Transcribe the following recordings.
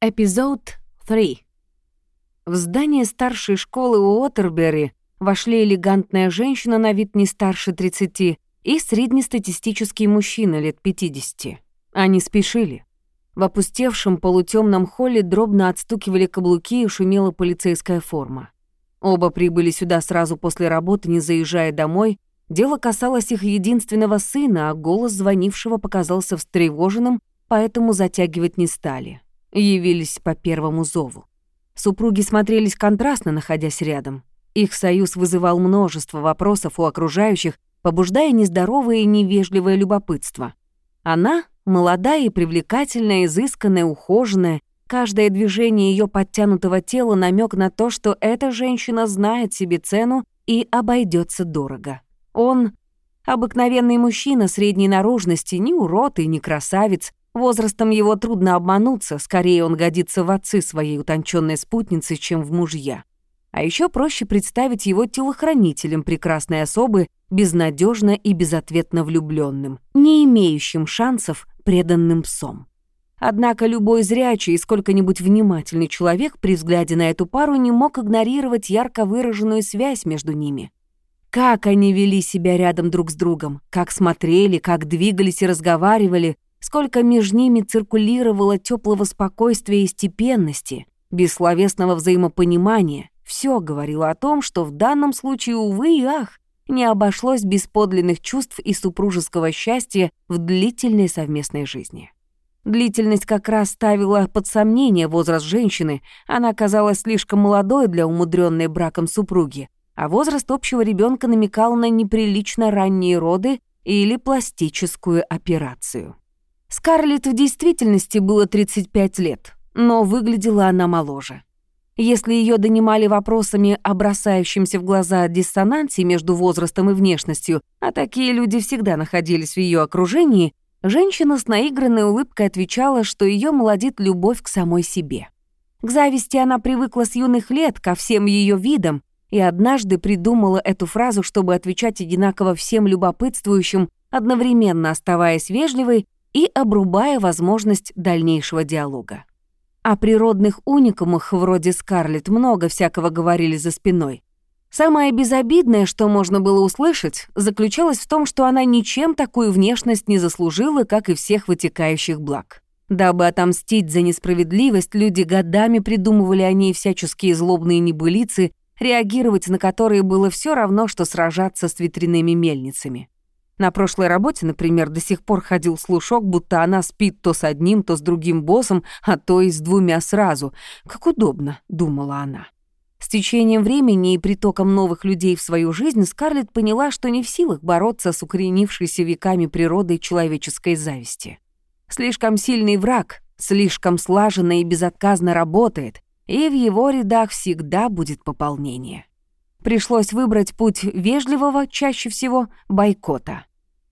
Эпизод 3. В здание старшей школы Уотербери вошли элегантная женщина на вид не старше 30 и среднестатистический мужчина лет 50. Они спешили. В опустевшем полутемном холле дробно отстукивали каблуки и шумела полицейская форма. Оба прибыли сюда сразу после работы, не заезжая домой. Дело касалось их единственного сына, а голос звонившего показался встревоженным, поэтому затягивать не стали явились по первому зову. Супруги смотрелись контрастно, находясь рядом. Их союз вызывал множество вопросов у окружающих, побуждая нездоровое и невежливое любопытство. Она — молодая и привлекательная, изысканная, ухоженная. Каждое движение ее подтянутого тела намек на то, что эта женщина знает себе цену и обойдется дорого. Он — обыкновенный мужчина средней наружности, не урод и не красавец, Возрастом его трудно обмануться, скорее он годится в отцы своей утонченной спутницы, чем в мужья. А еще проще представить его телохранителем прекрасной особы, безнадежно и безответно влюбленным, не имеющим шансов преданным псом. Однако любой зрячий и сколько-нибудь внимательный человек при взгляде на эту пару не мог игнорировать ярко выраженную связь между ними. Как они вели себя рядом друг с другом, как смотрели, как двигались и разговаривали, сколько между ними циркулировало теплого спокойствия и степенности, бессловесного взаимопонимания, все говорило о том, что в данном случае, увы и ах, не обошлось без подлинных чувств и супружеского счастья в длительной совместной жизни. Длительность как раз ставила под сомнение возраст женщины, она казалась слишком молодой для умудренной браком супруги, а возраст общего ребенка намекал на неприлично ранние роды или пластическую операцию. Скарлетт в действительности было 35 лет, но выглядела она моложе. Если ее донимали вопросами о бросающемся в глаза диссонансе между возрастом и внешностью, а такие люди всегда находились в ее окружении, женщина с наигранной улыбкой отвечала, что ее молодит любовь к самой себе. К зависти она привыкла с юных лет ко всем ее видам и однажды придумала эту фразу, чтобы отвечать одинаково всем любопытствующим, одновременно оставаясь вежливой и обрубая возможность дальнейшего диалога. О природных уникумах вроде Скарлетт много всякого говорили за спиной. Самое безобидное, что можно было услышать, заключалось в том, что она ничем такую внешность не заслужила, как и всех вытекающих благ. Дабы отомстить за несправедливость, люди годами придумывали о ней всяческие злобные небылицы, реагировать на которые было все равно, что сражаться с ветряными мельницами. На прошлой работе, например, до сих пор ходил слушок, будто она спит то с одним, то с другим боссом, а то и с двумя сразу. Как удобно, думала она. С течением времени и притоком новых людей в свою жизнь Скарлетт поняла, что не в силах бороться с укоренившейся веками природой человеческой зависти. Слишком сильный враг, слишком слаженно и безотказно работает, и в его рядах всегда будет пополнение. Пришлось выбрать путь вежливого, чаще всего, бойкота.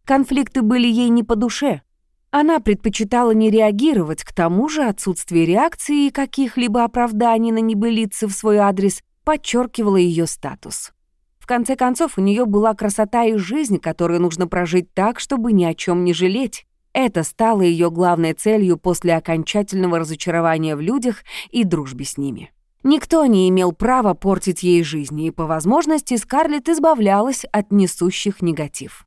Конфликты были ей не по душе. Она предпочитала не реагировать, к тому же отсутствие реакции и каких-либо оправданий на небылицы в свой адрес подчеркивало ее статус. В конце концов, у нее была красота и жизнь, которую нужно прожить так, чтобы ни о чем не жалеть. Это стало ее главной целью после окончательного разочарования в людях и дружбе с ними. Никто не имел права портить ей жизнь, и по возможности Скарлетт избавлялась от несущих негатив.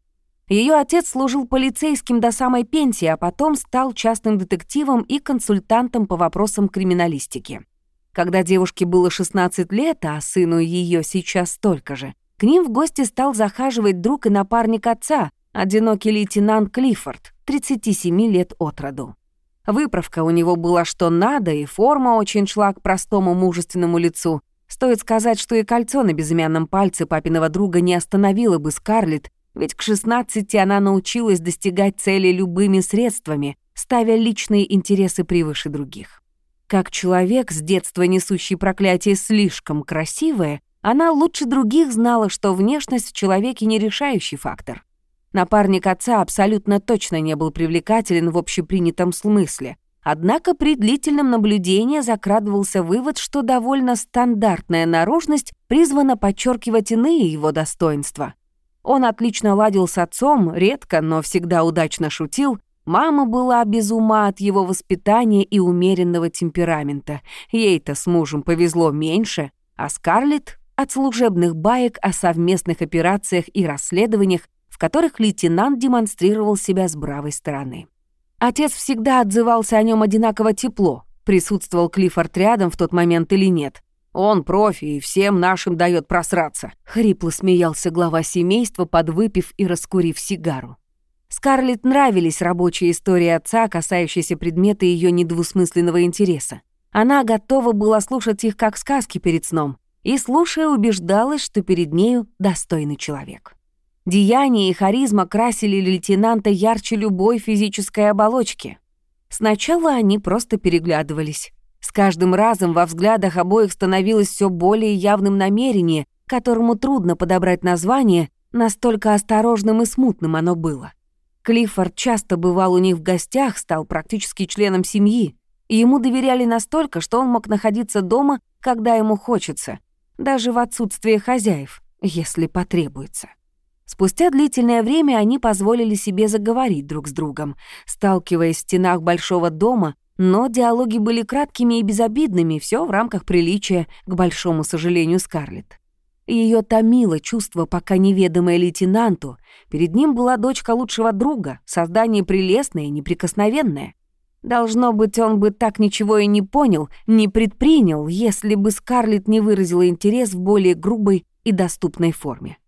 Ее отец служил полицейским до самой пенсии, а потом стал частным детективом и консультантом по вопросам криминалистики. Когда девушке было 16 лет, а сыну ее сейчас столько же, к ним в гости стал захаживать друг и напарник отца, одинокий лейтенант Клиффорд, 37 лет от роду. Выправка у него была что надо, и форма очень шла к простому мужественному лицу. Стоит сказать, что и кольцо на безымянном пальце папиного друга не остановило бы Скарлетт, ведь к 16 она научилась достигать цели любыми средствами, ставя личные интересы превыше других. Как человек, с детства несущий проклятие слишком красивое, она лучше других знала, что внешность в человеке не решающий фактор. Напарник отца абсолютно точно не был привлекателен в общепринятом смысле. Однако при длительном наблюдении закрадывался вывод, что довольно стандартная наружность призвана подчеркивать иные его достоинства. Он отлично ладил с отцом, редко, но всегда удачно шутил, Мама была без ума от его воспитания и умеренного темперамента. Ей-то с мужем повезло меньше, а Скарлетт — от служебных баек о совместных операциях и расследованиях, в которых лейтенант демонстрировал себя с бравой стороны. Отец всегда отзывался о нем одинаково тепло, присутствовал Клиффорд рядом в тот момент или нет. Он профи и всем нашим дает просраться. Хрипло смеялся глава семейства, подвыпив и раскурив сигару. Скарлетт нравились рабочие истории отца, касающиеся предмета ее недвусмысленного интереса. Она готова была слушать их как сказки перед сном, и, слушая, убеждалась, что перед нею достойный человек. Деяния и харизма красили лейтенанта ярче любой физической оболочки. Сначала они просто переглядывались. С каждым разом во взглядах обоих становилось все более явным намерение, которому трудно подобрать название, настолько осторожным и смутным оно было. Клиффорд часто бывал у них в гостях, стал практически членом семьи. ему доверяли настолько, что он мог находиться дома, когда ему хочется, даже в отсутствие хозяев, если потребуется. Спустя длительное время они позволили себе заговорить друг с другом, сталкиваясь в стенах большого дома, но диалоги были краткими и безобидными, все в рамках приличия, к большому сожалению, Скарлетт. Ее томило чувство, пока неведомое лейтенанту. Перед ним была дочка лучшего друга, создание прелестное и неприкосновенное. Должно быть, он бы так ничего и не понял, не предпринял, если бы Скарлетт не выразила интерес в более грубой и доступной форме.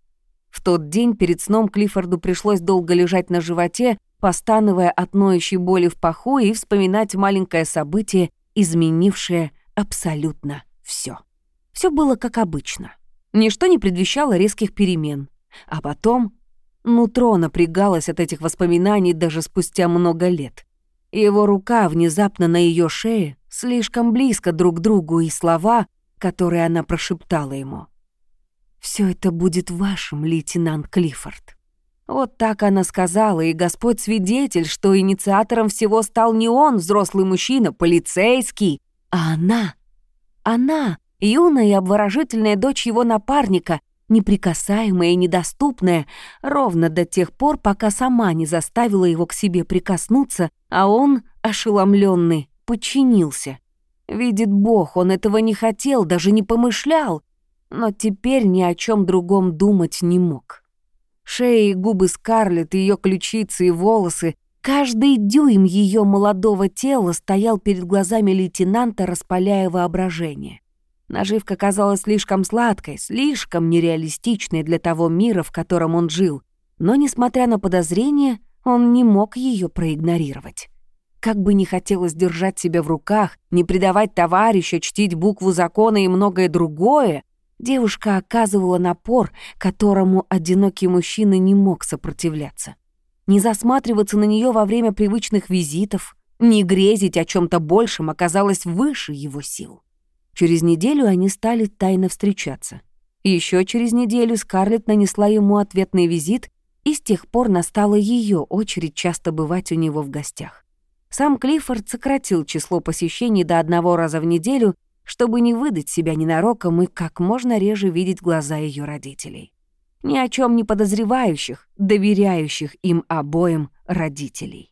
В тот день перед сном Клиффорду пришлось долго лежать на животе, постановая от ноющей боли в паху и вспоминать маленькое событие, изменившее абсолютно все. Все было как обычно. Ничто не предвещало резких перемен. А потом нутро напрягалось от этих воспоминаний даже спустя много лет. Его рука внезапно на ее шее, слишком близко друг к другу, и слова, которые она прошептала ему. «Все это будет вашим, лейтенант Клиффорд». Вот так она сказала, и Господь свидетель, что инициатором всего стал не он, взрослый мужчина, полицейский, а она. Она, Юная и обворожительная дочь его напарника, неприкасаемая и недоступная, ровно до тех пор, пока сама не заставила его к себе прикоснуться, а он, ошеломленный, подчинился. Видит Бог, он этого не хотел, даже не помышлял, но теперь ни о чем другом думать не мог. Шея и губы Скарлетт, ее ключицы и волосы, каждый дюйм ее молодого тела стоял перед глазами лейтенанта, распаляя воображение. Наживка казалась слишком сладкой, слишком нереалистичной для того мира, в котором он жил. Но, несмотря на подозрения, он не мог ее проигнорировать. Как бы не хотелось держать себя в руках, не предавать товарища, чтить букву закона и многое другое, девушка оказывала напор, которому одинокий мужчина не мог сопротивляться. Не засматриваться на нее во время привычных визитов, не грезить о чем то большем оказалось выше его сил. Через неделю они стали тайно встречаться. Еще через неделю Скарлетт нанесла ему ответный визит, и с тех пор настала ее очередь часто бывать у него в гостях. Сам Клиффорд сократил число посещений до одного раза в неделю, чтобы не выдать себя ненароком и как можно реже видеть глаза ее родителей. Ни о чем не подозревающих, доверяющих им обоим родителей.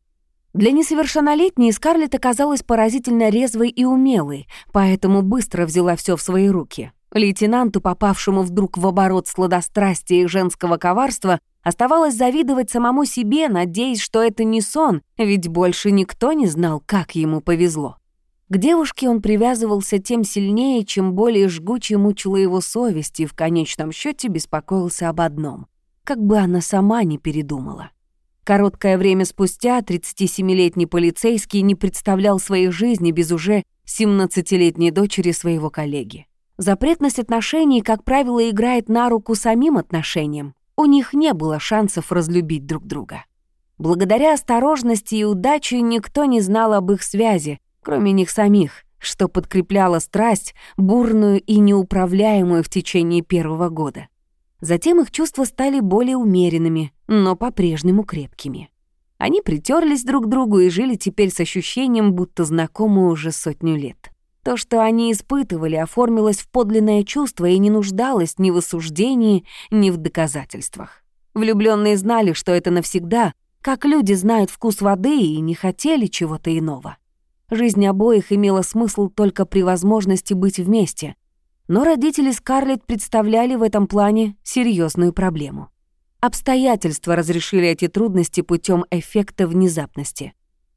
Для несовершеннолетней Скарлетт оказалась поразительно резвой и умелой, поэтому быстро взяла все в свои руки. Лейтенанту, попавшему вдруг в оборот сладострастия и женского коварства, оставалось завидовать самому себе, надеясь, что это не сон, ведь больше никто не знал, как ему повезло. К девушке он привязывался тем сильнее, чем более жгуче мучила его совесть и в конечном счете беспокоился об одном — как бы она сама не передумала. Короткое время спустя 37-летний полицейский не представлял своей жизни без уже 17-летней дочери своего коллеги. Запретность отношений, как правило, играет на руку самим отношениям. У них не было шансов разлюбить друг друга. Благодаря осторожности и удаче никто не знал об их связи, кроме них самих, что подкрепляло страсть, бурную и неуправляемую в течение первого года. Затем их чувства стали более умеренными, но по-прежнему крепкими. Они притерлись друг к другу и жили теперь с ощущением, будто знакомы уже сотню лет. То, что они испытывали, оформилось в подлинное чувство и не нуждалось ни в осуждении, ни в доказательствах. Влюбленные знали, что это навсегда, как люди знают вкус воды и не хотели чего-то иного. Жизнь обоих имела смысл только при возможности быть вместе, но родители Скарлетт представляли в этом плане серьезную проблему. Обстоятельства разрешили эти трудности путем эффекта внезапности.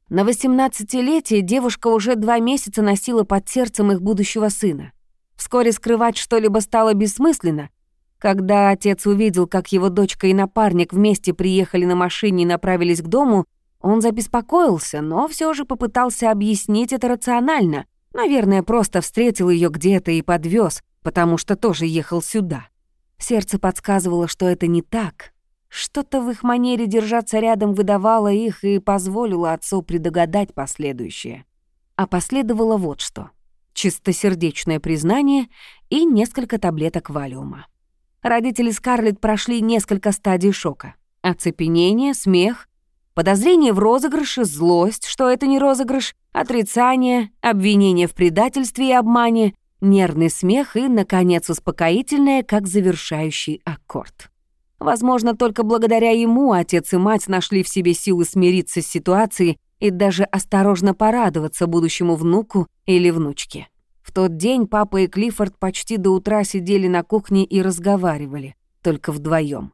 На 18-летие девушка уже два месяца носила под сердцем их будущего сына. Вскоре скрывать что-либо стало бессмысленно. Когда отец увидел, как его дочка и напарник вместе приехали на машине и направились к дому, он забеспокоился, но все же попытался объяснить это рационально. Наверное, просто встретил ее где-то и подвез, потому что тоже ехал сюда. Сердце подсказывало, что это не так, что-то в их манере держаться рядом выдавало их и позволило отцу предугадать последующее. А последовало вот что. Чистосердечное признание и несколько таблеток валиума. Родители Скарлетт прошли несколько стадий шока. Оцепенение, смех, подозрение в розыгрыше, злость, что это не розыгрыш, отрицание, обвинение в предательстве и обмане, нервный смех и, наконец, успокоительное, как завершающий аккорд. Возможно, только благодаря ему отец и мать нашли в себе силы смириться с ситуацией и даже осторожно порадоваться будущему внуку или внучке. В тот день папа и Клиффорд почти до утра сидели на кухне и разговаривали, только вдвоем.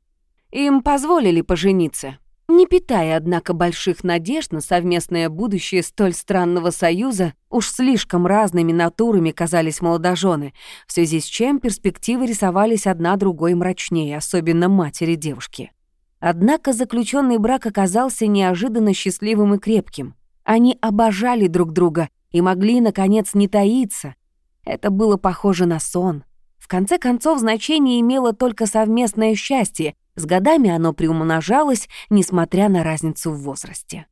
Им позволили пожениться, не питая, однако, больших надежд на совместное будущее столь странного союза, уж слишком разными натурами казались молодожены, в связи с чем перспективы рисовались одна другой мрачнее, особенно матери девушки. Однако заключенный брак оказался неожиданно счастливым и крепким. Они обожали друг друга и могли, наконец, не таиться. Это было похоже на сон. В конце концов, значение имело только совместное счастье, с годами оно приумножалось, несмотря на разницу в возрасте.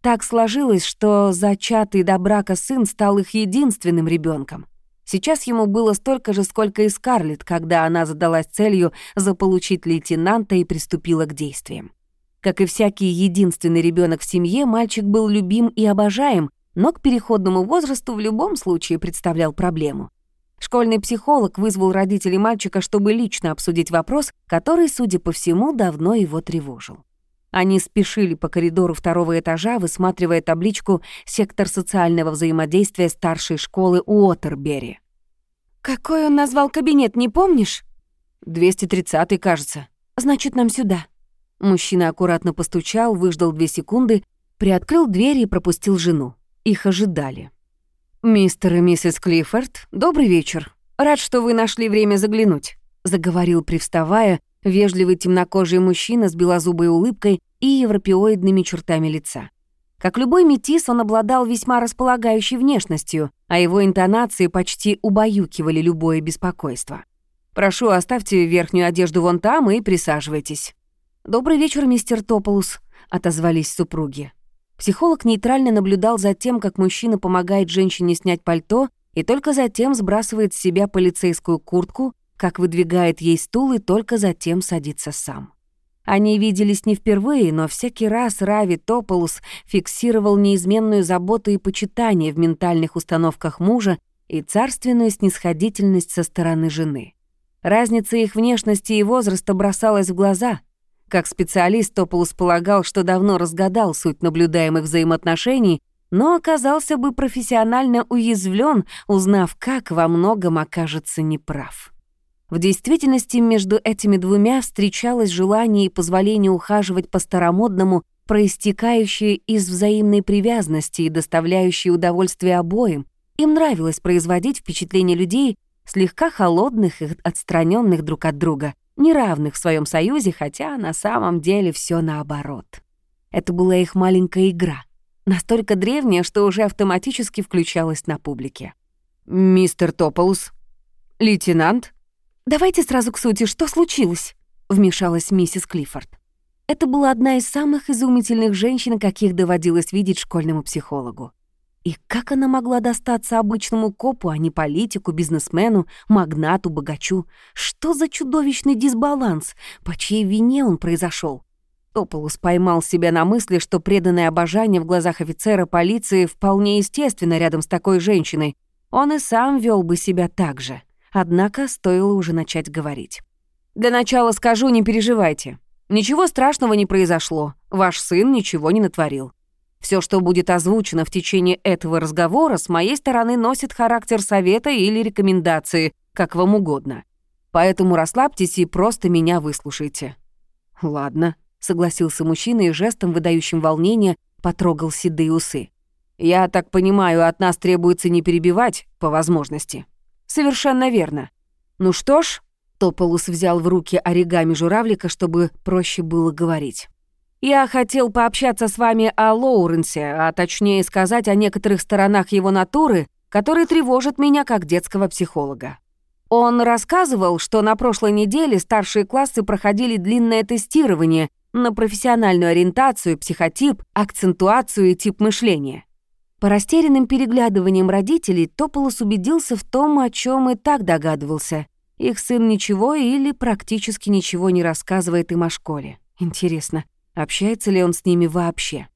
Так сложилось, что зачатый до брака сын стал их единственным ребенком. Сейчас ему было столько же, сколько и Скарлетт, когда она задалась целью заполучить лейтенанта и приступила к действиям. Как и всякий единственный ребенок в семье, мальчик был любим и обожаем, но к переходному возрасту в любом случае представлял проблему. Школьный психолог вызвал родителей мальчика, чтобы лично обсудить вопрос, который, судя по всему, давно его тревожил. Они спешили по коридору второго этажа, высматривая табличку «Сектор социального взаимодействия старшей школы Уотербери». «Какой он назвал кабинет, не помнишь?» «230-й, кажется». «Значит, нам сюда». Мужчина аккуратно постучал, выждал две секунды, приоткрыл дверь и пропустил жену. Их ожидали. «Мистер и миссис Клиффорд, добрый вечер. Рад, что вы нашли время заглянуть», — заговорил, привставая, вежливый темнокожий мужчина с белозубой улыбкой и европеоидными чертами лица. Как любой метис, он обладал весьма располагающей внешностью, а его интонации почти убаюкивали любое беспокойство. «Прошу, оставьте верхнюю одежду вон там и присаживайтесь». «Добрый вечер, мистер Тополус», — отозвались супруги. Психолог нейтрально наблюдал за тем, как мужчина помогает женщине снять пальто и только затем сбрасывает с себя полицейскую куртку, как выдвигает ей стул и только затем садится сам. Они виделись не впервые, но всякий раз Рави Тополус фиксировал неизменную заботу и почитание в ментальных установках мужа и царственную снисходительность со стороны жены. Разница их внешности и возраста бросалась в глаза — как специалист Тополус полагал, что давно разгадал суть наблюдаемых взаимоотношений, но оказался бы профессионально уязвлен, узнав, как во многом окажется неправ. В действительности между этими двумя встречалось желание и позволение ухаживать по-старомодному, проистекающее из взаимной привязанности и доставляющее удовольствие обоим. Им нравилось производить впечатление людей, слегка холодных и отстраненных друг от друга, неравных в своем союзе, хотя на самом деле все наоборот. Это была их маленькая игра, настолько древняя, что уже автоматически включалась на публике. «Мистер Тополус? Лейтенант?» «Давайте сразу к сути, что случилось?» — вмешалась миссис Клиффорд. Это была одна из самых изумительных женщин, каких доводилось видеть школьному психологу. И как она могла достаться обычному копу, а не политику, бизнесмену, магнату, богачу? Что за чудовищный дисбаланс? По чьей вине он произошел? Тополус поймал себя на мысли, что преданное обожание в глазах офицера полиции вполне естественно рядом с такой женщиной. Он и сам вел бы себя так же. Однако стоило уже начать говорить. «Для начала скажу, не переживайте. Ничего страшного не произошло. Ваш сын ничего не натворил. Все, что будет озвучено в течение этого разговора, с моей стороны носит характер совета или рекомендации, как вам угодно. Поэтому расслабьтесь и просто меня выслушайте». «Ладно», — согласился мужчина и жестом, выдающим волнение, потрогал седые усы. «Я так понимаю, от нас требуется не перебивать, по возможности». «Совершенно верно. Ну что ж, Тополус взял в руки оригами журавлика, чтобы проще было говорить. «Я хотел пообщаться с вами о Лоуренсе, а точнее сказать о некоторых сторонах его натуры, которые тревожат меня как детского психолога. Он рассказывал, что на прошлой неделе старшие классы проходили длинное тестирование на профессиональную ориентацию, психотип, акцентуацию и тип мышления. По растерянным переглядываниям родителей Тополос убедился в том, о чем и так догадывался. Их сын ничего или практически ничего не рассказывает им о школе. Интересно, общается ли он с ними вообще?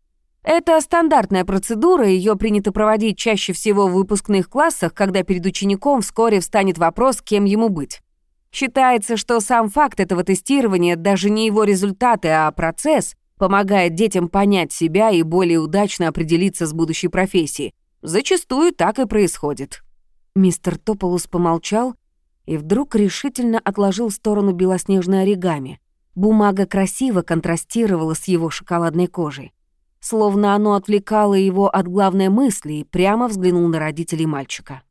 Это стандартная процедура, ее принято проводить чаще всего в выпускных классах, когда перед учеником вскоре встанет вопрос, кем ему быть. Считается, что сам факт этого тестирования, даже не его результаты, а процесс, помогает детям понять себя и более удачно определиться с будущей профессией. Зачастую так и происходит. Мистер Тополус помолчал, и вдруг решительно отложил в сторону белоснежное оригами. Бумага красиво контрастировала с его шоколадной кожей. Словно оно отвлекало его от главной мысли и прямо взглянул на родителей мальчика.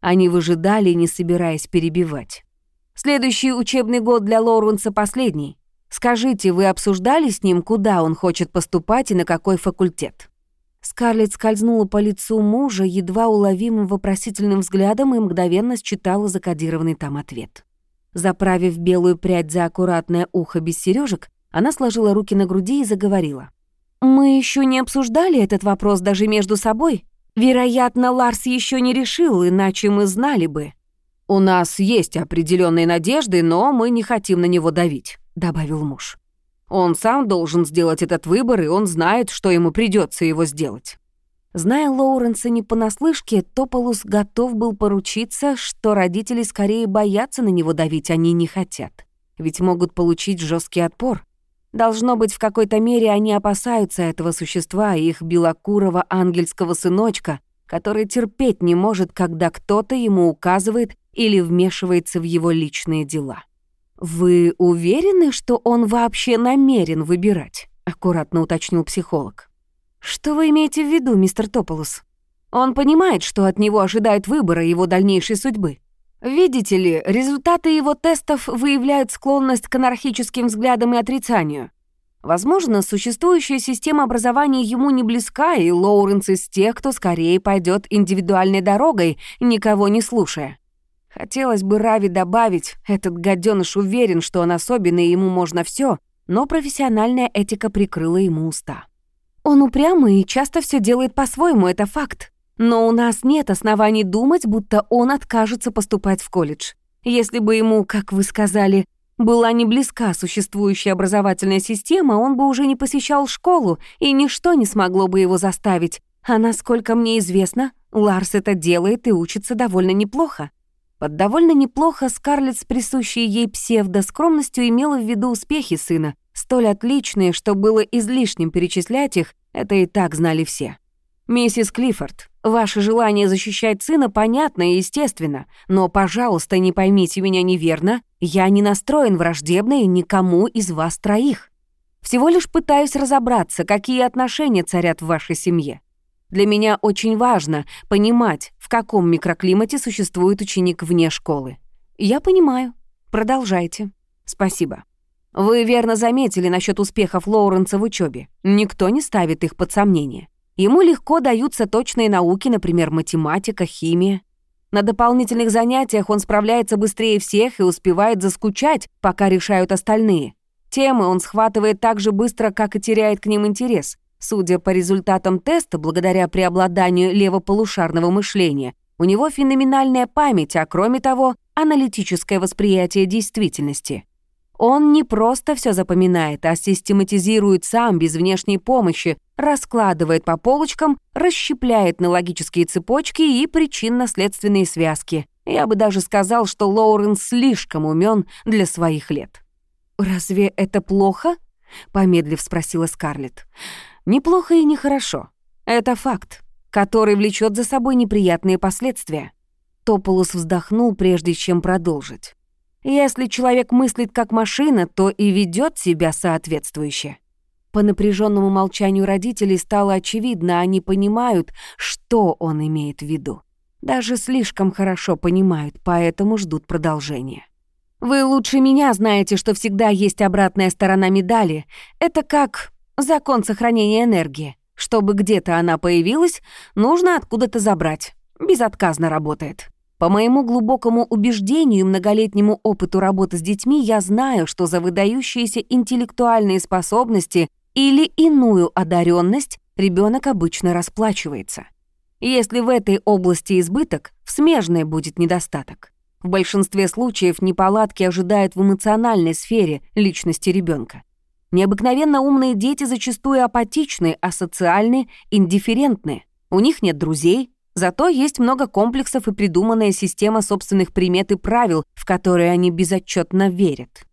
Они выжидали, не собираясь перебивать. «Следующий учебный год для Лоуренса последний. Скажите, вы обсуждали с ним, куда он хочет поступать и на какой факультет?» Скарлетт скользнула по лицу мужа едва уловимым вопросительным взглядом и мгновенно считала закодированный там ответ. Заправив белую прядь за аккуратное ухо без сережек, она сложила руки на груди и заговорила. «Мы еще не обсуждали этот вопрос даже между собой. Вероятно, Ларс еще не решил, иначе мы знали бы». «У нас есть определенные надежды, но мы не хотим на него давить», — добавил муж. Он сам должен сделать этот выбор, и он знает, что ему придется его сделать. Зная Лоуренса не понаслышке, Тополус готов был поручиться, что родители скорее боятся на него давить, они не хотят. Ведь могут получить жесткий отпор. Должно быть, в какой-то мере они опасаются этого существа, их белокурого ангельского сыночка, который терпеть не может, когда кто-то ему указывает или вмешивается в его личные дела. «Вы уверены, что он вообще намерен выбирать?» — аккуратно уточнил психолог. «Что вы имеете в виду, мистер Тополус? Он понимает, что от него ожидают выбора его дальнейшей судьбы. Видите ли, результаты его тестов выявляют склонность к анархическим взглядам и отрицанию. Возможно, существующая система образования ему не близка, и Лоуренс из тех, кто скорее пойдет индивидуальной дорогой, никого не слушая. Хотелось бы Рави добавить, этот гаденыш уверен, что он особенный, и ему можно все, но профессиональная этика прикрыла ему уста. Он упрямый и часто все делает по-своему, это факт. Но у нас нет оснований думать, будто он откажется поступать в колледж. Если бы ему, как вы сказали, была не близка существующая образовательная система, он бы уже не посещал школу, и ничто не смогло бы его заставить. А насколько мне известно, Ларс это делает и учится довольно неплохо. Под довольно неплохо Скарлетт с присущей ей псевдоскромностью имела в виду успехи сына, столь отличные, что было излишним перечислять их, это и так знали все. «Миссис Клиффорд, ваше желание защищать сына понятно и естественно, но, пожалуйста, не поймите меня неверно, я не настроен враждебно и никому из вас троих. Всего лишь пытаюсь разобраться, какие отношения царят в вашей семье. Для меня очень важно понимать, в каком микроклимате существует ученик вне школы. Я понимаю. Продолжайте. Спасибо. Вы верно заметили насчет успехов Лоуренса в учебе. Никто не ставит их под сомнение. Ему легко даются точные науки, например, математика, химия. На дополнительных занятиях он справляется быстрее всех и успевает заскучать, пока решают остальные. Темы он схватывает так же быстро, как и теряет к ним интерес. Судя по результатам теста, благодаря преобладанию левополушарного мышления, у него феноменальная память, а кроме того, аналитическое восприятие действительности. Он не просто все запоминает, а систематизирует сам без внешней помощи, раскладывает по полочкам, расщепляет на логические цепочки и причинно-следственные связки. Я бы даже сказал, что Лоуренс слишком умен для своих лет. «Разве это плохо?» — помедлив спросила Скарлетт. «Неплохо и нехорошо. Это факт, который влечет за собой неприятные последствия». Тополус вздохнул, прежде чем продолжить. «Если человек мыслит как машина, то и ведет себя соответствующе». По напряженному молчанию родителей стало очевидно, они понимают, что он имеет в виду. Даже слишком хорошо понимают, поэтому ждут продолжения. Вы лучше меня знаете, что всегда есть обратная сторона медали. Это как закон сохранения энергии. Чтобы где-то она появилась, нужно откуда-то забрать. Безотказно работает. По моему глубокому убеждению и многолетнему опыту работы с детьми я знаю, что за выдающиеся интеллектуальные способности или иную одаренность ребенок обычно расплачивается. Если в этой области избыток, в смежной будет недостаток. В большинстве случаев неполадки ожидают в эмоциональной сфере личности ребенка. Необыкновенно умные дети зачастую апатичны, асоциальны, индифферентны. У них нет друзей, зато есть много комплексов и придуманная система собственных примет и правил, в которые они безотчетно верят.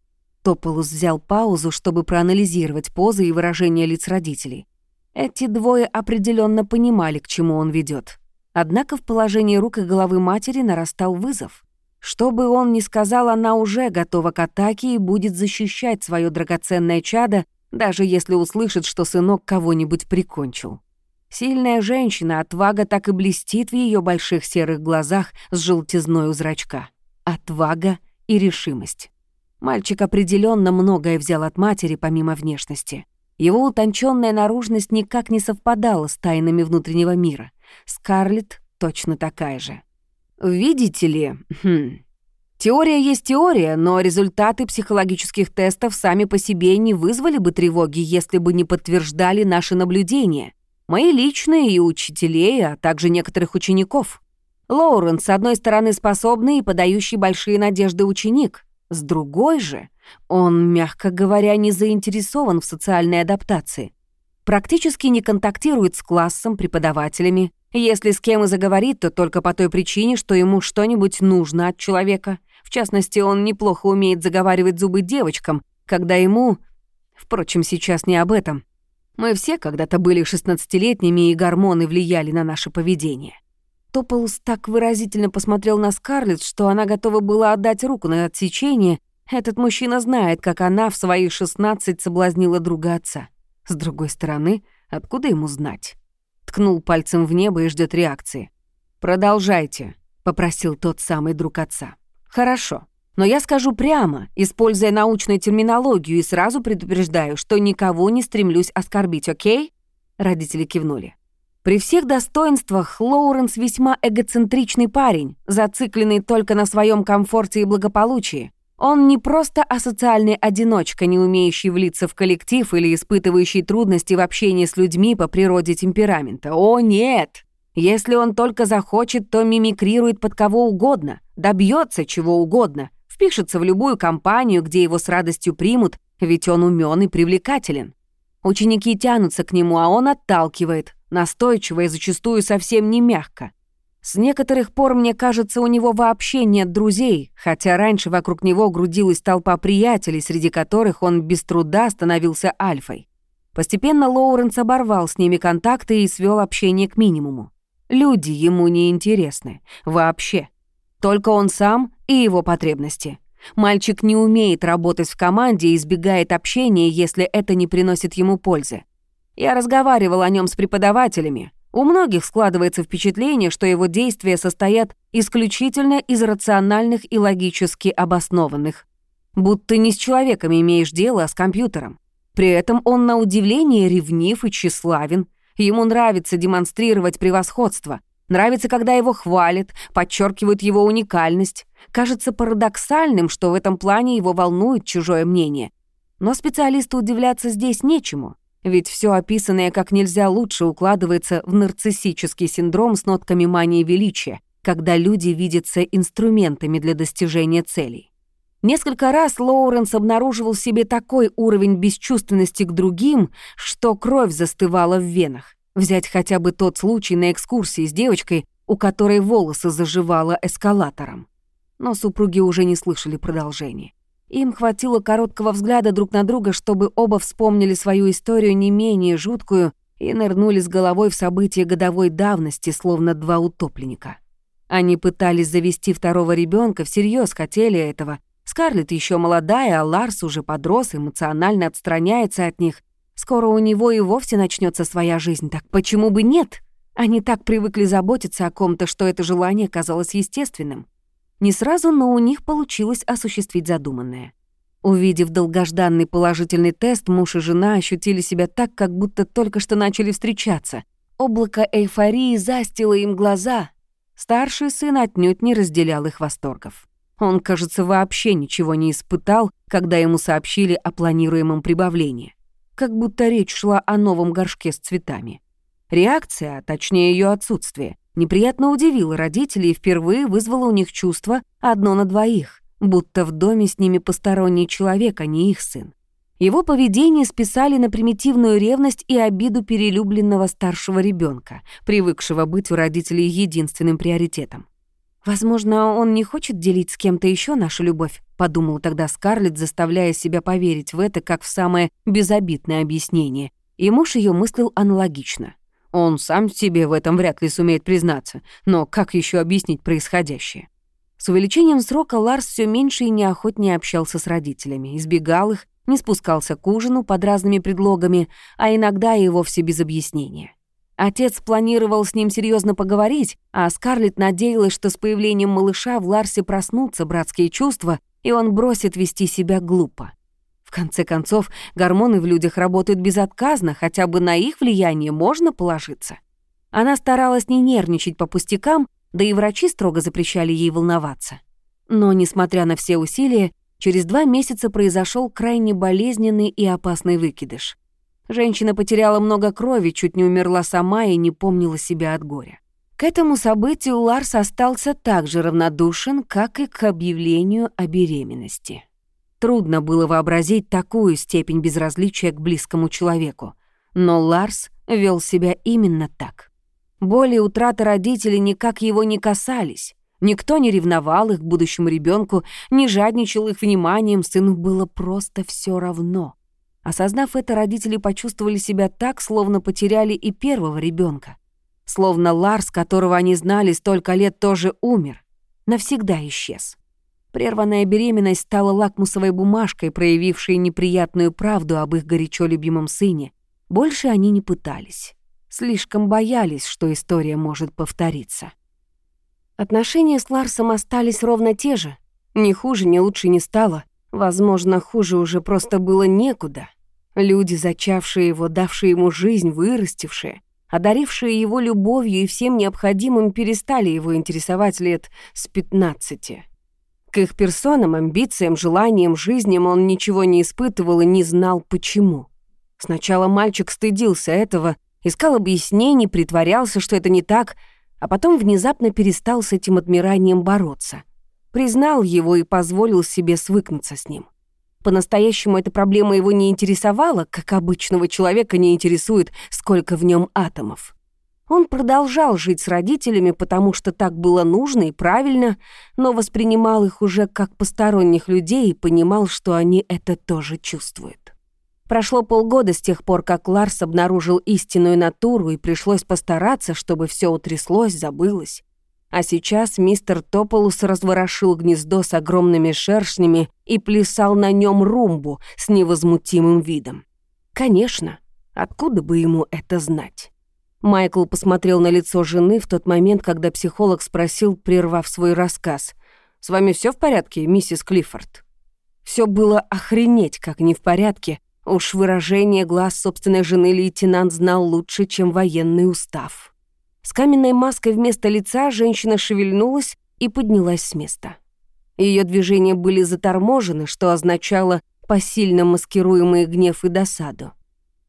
Тополус взял паузу, чтобы проанализировать позы и выражения лиц родителей. Эти двое определенно понимали, к чему он ведет. Однако в положении рук и головы матери нарастал вызов. Что бы он ни сказал, она уже готова к атаке и будет защищать свое драгоценное чадо, даже если услышит, что сынок кого-нибудь прикончил. Сильная женщина, отвага так и блестит в ее больших серых глазах с желтизной у зрачка. Отвага и решимость. Мальчик определенно многое взял от матери помимо внешности. Его утонченная наружность никак не совпадала с тайнами внутреннего мира. Скарлетт точно такая же. Видите ли, хм, теория есть теория, но результаты психологических тестов сами по себе не вызвали бы тревоги, если бы не подтверждали наши наблюдения. Мои личные и учителей, а также некоторых учеников. Лоуренс, с одной стороны, способный и подающий большие надежды ученик, с другой же, он, мягко говоря, не заинтересован в социальной адаптации. Практически не контактирует с классом, преподавателями, если с кем и заговорит, то только по той причине, что ему что-нибудь нужно от человека. В частности, он неплохо умеет заговаривать зубы девочкам, когда ему... Впрочем, сейчас не об этом. Мы все когда-то были шестнадцатилетними, и гормоны влияли на наше поведение. Тополс так выразительно посмотрел на Скарлетт, что она готова была отдать руку на отсечение. Этот мужчина знает, как она в свои шестнадцать соблазнила друга отца. С другой стороны, откуда ему знать? ткнул пальцем в небо и ждет реакции. «Продолжайте», — попросил тот самый друг отца. «Хорошо. Но я скажу прямо, используя научную терминологию, и сразу предупреждаю, что никого не стремлюсь оскорбить, окей?» Родители кивнули. При всех достоинствах Лоуренс весьма эгоцентричный парень, зацикленный только на своем комфорте и благополучии. Он не просто асоциальный одиночка, не умеющий влиться в коллектив или испытывающий трудности в общении с людьми по природе темперамента. О, нет! Если он только захочет, то мимикрирует под кого угодно, добьется чего угодно, впишется в любую компанию, где его с радостью примут, ведь он умен и привлекателен. Ученики тянутся к нему, а он отталкивает, настойчиво и зачастую совсем не мягко. С некоторых пор, мне кажется, у него вообще нет друзей, хотя раньше вокруг него грудилась толпа приятелей, среди которых он без труда становился альфой. Постепенно Лоуренс оборвал с ними контакты и свел общение к минимуму. Люди ему не интересны. Вообще. Только он сам и его потребности. Мальчик не умеет работать в команде и избегает общения, если это не приносит ему пользы. Я разговаривал о нем с преподавателями, у многих складывается впечатление, что его действия состоят исключительно из рациональных и логически обоснованных. Будто не с человеком имеешь дело, а с компьютером. При этом он на удивление ревнив и тщеславен. Ему нравится демонстрировать превосходство. Нравится, когда его хвалят, подчеркивают его уникальность. Кажется парадоксальным, что в этом плане его волнует чужое мнение. Но специалисту удивляться здесь нечему. Ведь все описанное как нельзя лучше укладывается в нарциссический синдром с нотками мании величия, когда люди видятся инструментами для достижения целей. Несколько раз Лоуренс обнаруживал в себе такой уровень бесчувственности к другим, что кровь застывала в венах. Взять хотя бы тот случай на экскурсии с девочкой, у которой волосы заживало эскалатором. Но супруги уже не слышали продолжения. Им хватило короткого взгляда друг на друга, чтобы оба вспомнили свою историю не менее жуткую и нырнули с головой в события годовой давности, словно два утопленника. Они пытались завести второго ребенка, всерьез хотели этого. Скарлетт еще молодая, а Ларс уже подрос, эмоционально отстраняется от них. Скоро у него и вовсе начнется своя жизнь, так почему бы нет? Они так привыкли заботиться о ком-то, что это желание казалось естественным. Не сразу, но у них получилось осуществить задуманное. Увидев долгожданный положительный тест, муж и жена ощутили себя так, как будто только что начали встречаться. Облако эйфории застило им глаза. Старший сын отнюдь не разделял их восторгов. Он, кажется, вообще ничего не испытал, когда ему сообщили о планируемом прибавлении. Как будто речь шла о новом горшке с цветами. Реакция, а точнее ее отсутствие, неприятно удивила родителей и впервые вызвала у них чувство одно на двоих, будто в доме с ними посторонний человек, а не их сын. Его поведение списали на примитивную ревность и обиду перелюбленного старшего ребенка, привыкшего быть у родителей единственным приоритетом. «Возможно, он не хочет делить с кем-то еще нашу любовь», — подумала тогда Скарлетт, заставляя себя поверить в это как в самое безобидное объяснение. И муж ее мыслил аналогично. Он сам себе в этом вряд ли сумеет признаться, но как еще объяснить происходящее? С увеличением срока Ларс все меньше и неохотнее общался с родителями, избегал их, не спускался к ужину под разными предлогами, а иногда и вовсе без объяснения. Отец планировал с ним серьезно поговорить, а Скарлетт надеялась, что с появлением малыша в Ларсе проснутся братские чувства, и он бросит вести себя глупо. В конце концов, гормоны в людях работают безотказно, хотя бы на их влияние можно положиться. Она старалась не нервничать по пустякам, да и врачи строго запрещали ей волноваться. Но, несмотря на все усилия, через два месяца произошел крайне болезненный и опасный выкидыш. Женщина потеряла много крови, чуть не умерла сама и не помнила себя от горя. К этому событию Ларс остался так же равнодушен, как и к объявлению о беременности. Трудно было вообразить такую степень безразличия к близкому человеку. Но Ларс вел себя именно так. Боли и утраты родителей никак его не касались. Никто не ревновал их к будущему ребенку, не жадничал их вниманием, сыну было просто все равно. Осознав это, родители почувствовали себя так, словно потеряли и первого ребенка, Словно Ларс, которого они знали столько лет, тоже умер. Навсегда исчез. Прерванная беременность стала лакмусовой бумажкой, проявившей неприятную правду об их горячо любимом сыне. Больше они не пытались. Слишком боялись, что история может повториться. Отношения с Ларсом остались ровно те же. Ни хуже, ни лучше не стало. Возможно, хуже уже просто было некуда. Люди, зачавшие его, давшие ему жизнь, вырастившие, одарившие его любовью и всем необходимым, перестали его интересовать лет с пятнадцати. К их персонам, амбициям, желаниям, жизням он ничего не испытывал и не знал, почему. Сначала мальчик стыдился этого, искал объяснений, притворялся, что это не так, а потом внезапно перестал с этим отмиранием бороться. Признал его и позволил себе свыкнуться с ним. По-настоящему эта проблема его не интересовала, как обычного человека не интересует, сколько в нем атомов. Он продолжал жить с родителями, потому что так было нужно и правильно, но воспринимал их уже как посторонних людей и понимал, что они это тоже чувствуют. Прошло полгода с тех пор, как Ларс обнаружил истинную натуру, и пришлось постараться, чтобы все утряслось, забылось. А сейчас мистер Тополус разворошил гнездо с огромными шершнями и плясал на нем румбу с невозмутимым видом. Конечно, откуда бы ему это знать? Майкл посмотрел на лицо жены в тот момент, когда психолог спросил, прервав свой рассказ. «С вами все в порядке, миссис Клиффорд?» Все было охренеть, как не в порядке. Уж выражение глаз собственной жены лейтенант знал лучше, чем военный устав. С каменной маской вместо лица женщина шевельнулась и поднялась с места. Ее движения были заторможены, что означало посильно маскируемый гнев и досаду.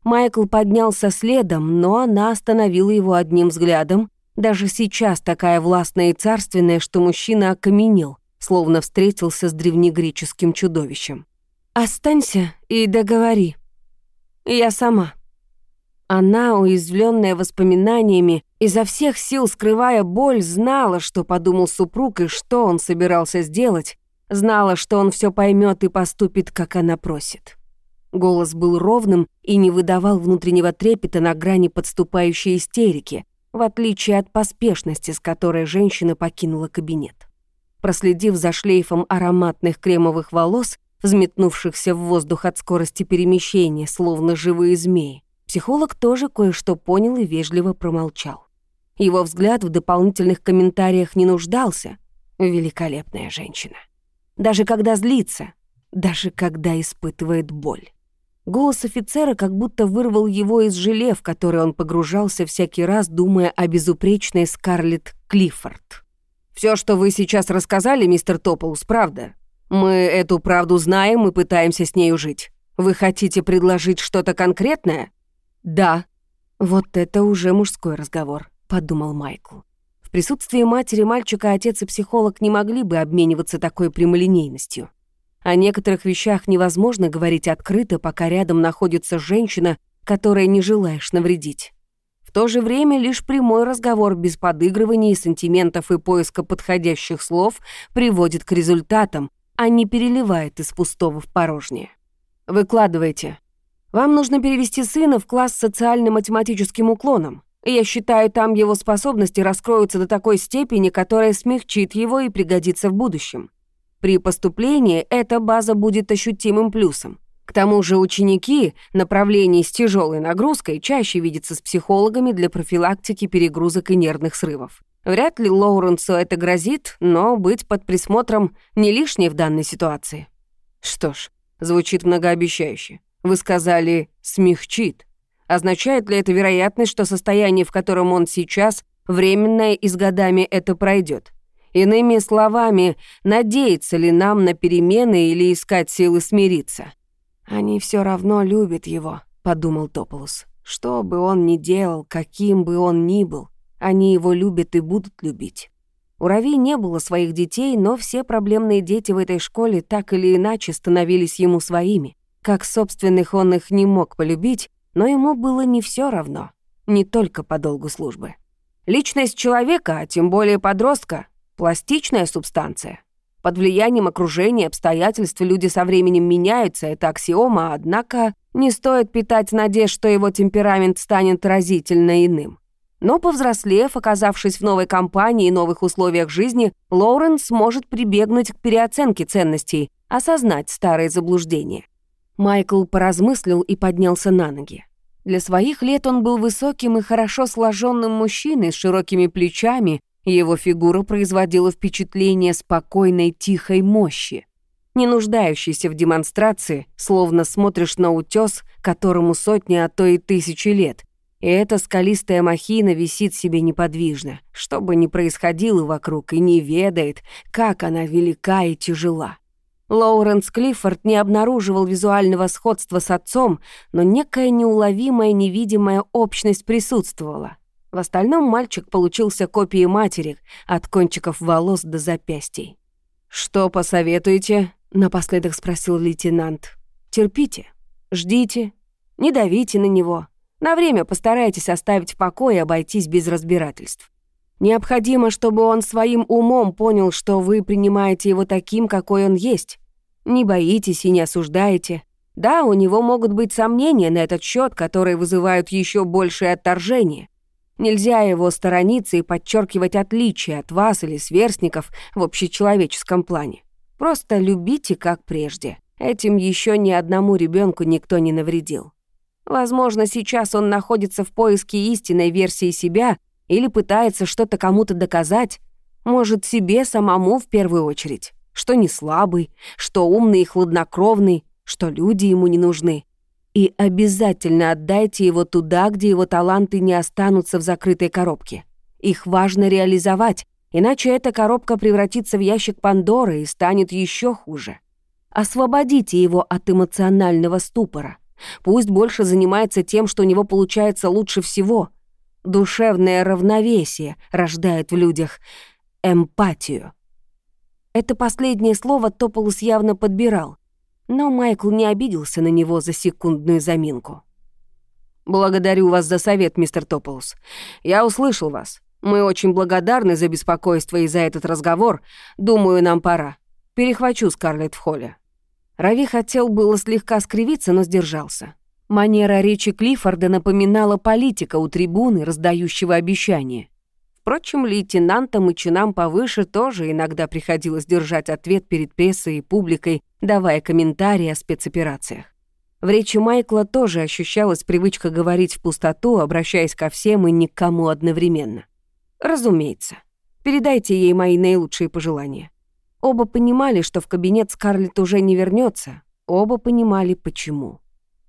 Майкл поднялся следом, но она остановила его одним взглядом, даже сейчас такая властная и царственная, что мужчина окаменел, словно встретился с древнегреческим чудовищем. «Останься и договори. Я сама». Она, уязвленная воспоминаниями, изо всех сил скрывая боль, знала, что подумал супруг и что он собирался сделать, Знала, что он все поймет и поступит, как она просит. Голос был ровным и не выдавал внутреннего трепета на грани подступающей истерики, в отличие от поспешности, с которой женщина покинула кабинет. Проследив за шлейфом ароматных кремовых волос, взметнувшихся в воздух от скорости перемещения, словно живые змеи, психолог тоже кое-что понял и вежливо промолчал. Его взгляд в дополнительных комментариях не нуждался. Великолепная женщина. Даже когда злится, даже когда испытывает боль. Голос офицера как будто вырвал его из желе, в который он погружался всякий раз, думая о безупречной Скарлетт Клиффорд. Все, что вы сейчас рассказали, мистер Тополус, правда. Мы эту правду знаем и пытаемся с нею жить. Вы хотите предложить что-то конкретное?» «Да». «Вот это уже мужской разговор», — подумал Майкл. В присутствии матери мальчика отец и психолог не могли бы обмениваться такой прямолинейностью. О некоторых вещах невозможно говорить открыто, пока рядом находится женщина, которой не желаешь навредить. В то же время лишь прямой разговор без подыгрываний, сантиментов и поиска подходящих слов приводит к результатам, а не переливает из пустого в порожнее. Выкладывайте. Вам нужно перевести сына в класс с социально-математическим уклоном. Я считаю, там его способности раскроются до такой степени, которая смягчит его и пригодится в будущем. При поступлении эта база будет ощутимым плюсом. К тому же ученики направлений с тяжелой нагрузкой чаще видятся с психологами для профилактики перегрузок и нервных срывов. Вряд ли Лоуренсу это грозит, но быть под присмотром не лишнее в данной ситуации. Что ж, звучит многообещающе. Вы сказали «смягчит». Означает ли это вероятность, что состояние, в котором он сейчас, временное и с годами это пройдет? Иными словами, надеяться ли нам на перемены или искать силы смириться? «Они все равно любят его», — подумал Тополус. «Что бы он ни делал, каким бы он ни был, они его любят и будут любить». У Рави не было своих детей, но все проблемные дети в этой школе так или иначе становились ему своими. Как собственных он их не мог полюбить, но ему было не все равно, не только по долгу службы. Личность человека, а тем более подростка, Пластичная субстанция. Под влиянием окружения, обстоятельств люди со временем меняются, это аксиома, однако не стоит питать надежд, что его темперамент станет разительно иным. Но повзрослев, оказавшись в новой компании и новых условиях жизни, Лоуренс может прибегнуть к переоценке ценностей, осознать старые заблуждения. Майкл поразмыслил и поднялся на ноги. Для своих лет он был высоким и хорошо сложенным мужчиной с широкими плечами его фигура производила впечатление спокойной, тихой мощи, не нуждающейся в демонстрации, словно смотришь на утес, которому сотни, а то и тысячи лет. И эта скалистая махина висит себе неподвижно, что бы ни происходило вокруг, и не ведает, как она велика и тяжела. Лоуренс Клиффорд не обнаруживал визуального сходства с отцом, но некая неуловимая невидимая общность присутствовала. В остальном мальчик получился копией матери, от кончиков волос до запястий. «Что посоветуете?» — напоследок спросил лейтенант. «Терпите, ждите, не давите на него. На время постарайтесь оставить в покое и обойтись без разбирательств. Необходимо, чтобы он своим умом понял, что вы принимаете его таким, какой он есть. Не боитесь и не осуждаете. Да, у него могут быть сомнения на этот счет, которые вызывают еще большее отторжение. Нельзя его сторониться и подчеркивать отличия от вас или сверстников в общечеловеческом плане. Просто любите, как прежде. Этим еще ни одному ребенку никто не навредил. Возможно, сейчас он находится в поиске истинной версии себя или пытается что-то кому-то доказать, может, себе самому в первую очередь, что не слабый, что умный и хладнокровный, что люди ему не нужны. И обязательно отдайте его туда, где его таланты не останутся в закрытой коробке. Их важно реализовать, иначе эта коробка превратится в ящик Пандоры и станет еще хуже. Освободите его от эмоционального ступора. Пусть больше занимается тем, что у него получается лучше всего. Душевное равновесие рождает в людях эмпатию. Это последнее слово Тополус явно подбирал. Но Майкл не обиделся на него за секундную заминку. «Благодарю вас за совет, мистер Тополус. Я услышал вас. Мы очень благодарны за беспокойство и за этот разговор. Думаю, нам пора. Перехвачу Скарлетт в холле». Рави хотел было слегка скривиться, но сдержался. Манера речи Клиффорда напоминала политика у трибуны, раздающего обещания. Впрочем, лейтенантам и чинам повыше тоже иногда приходилось держать ответ перед прессой и публикой, давая комментарии о спецоперациях. В речи Майкла тоже ощущалась привычка говорить в пустоту, обращаясь ко всем и никому одновременно. Разумеется. Передайте ей мои наилучшие пожелания. Оба понимали, что в кабинет Скарлетт уже не вернется. Оба понимали, почему.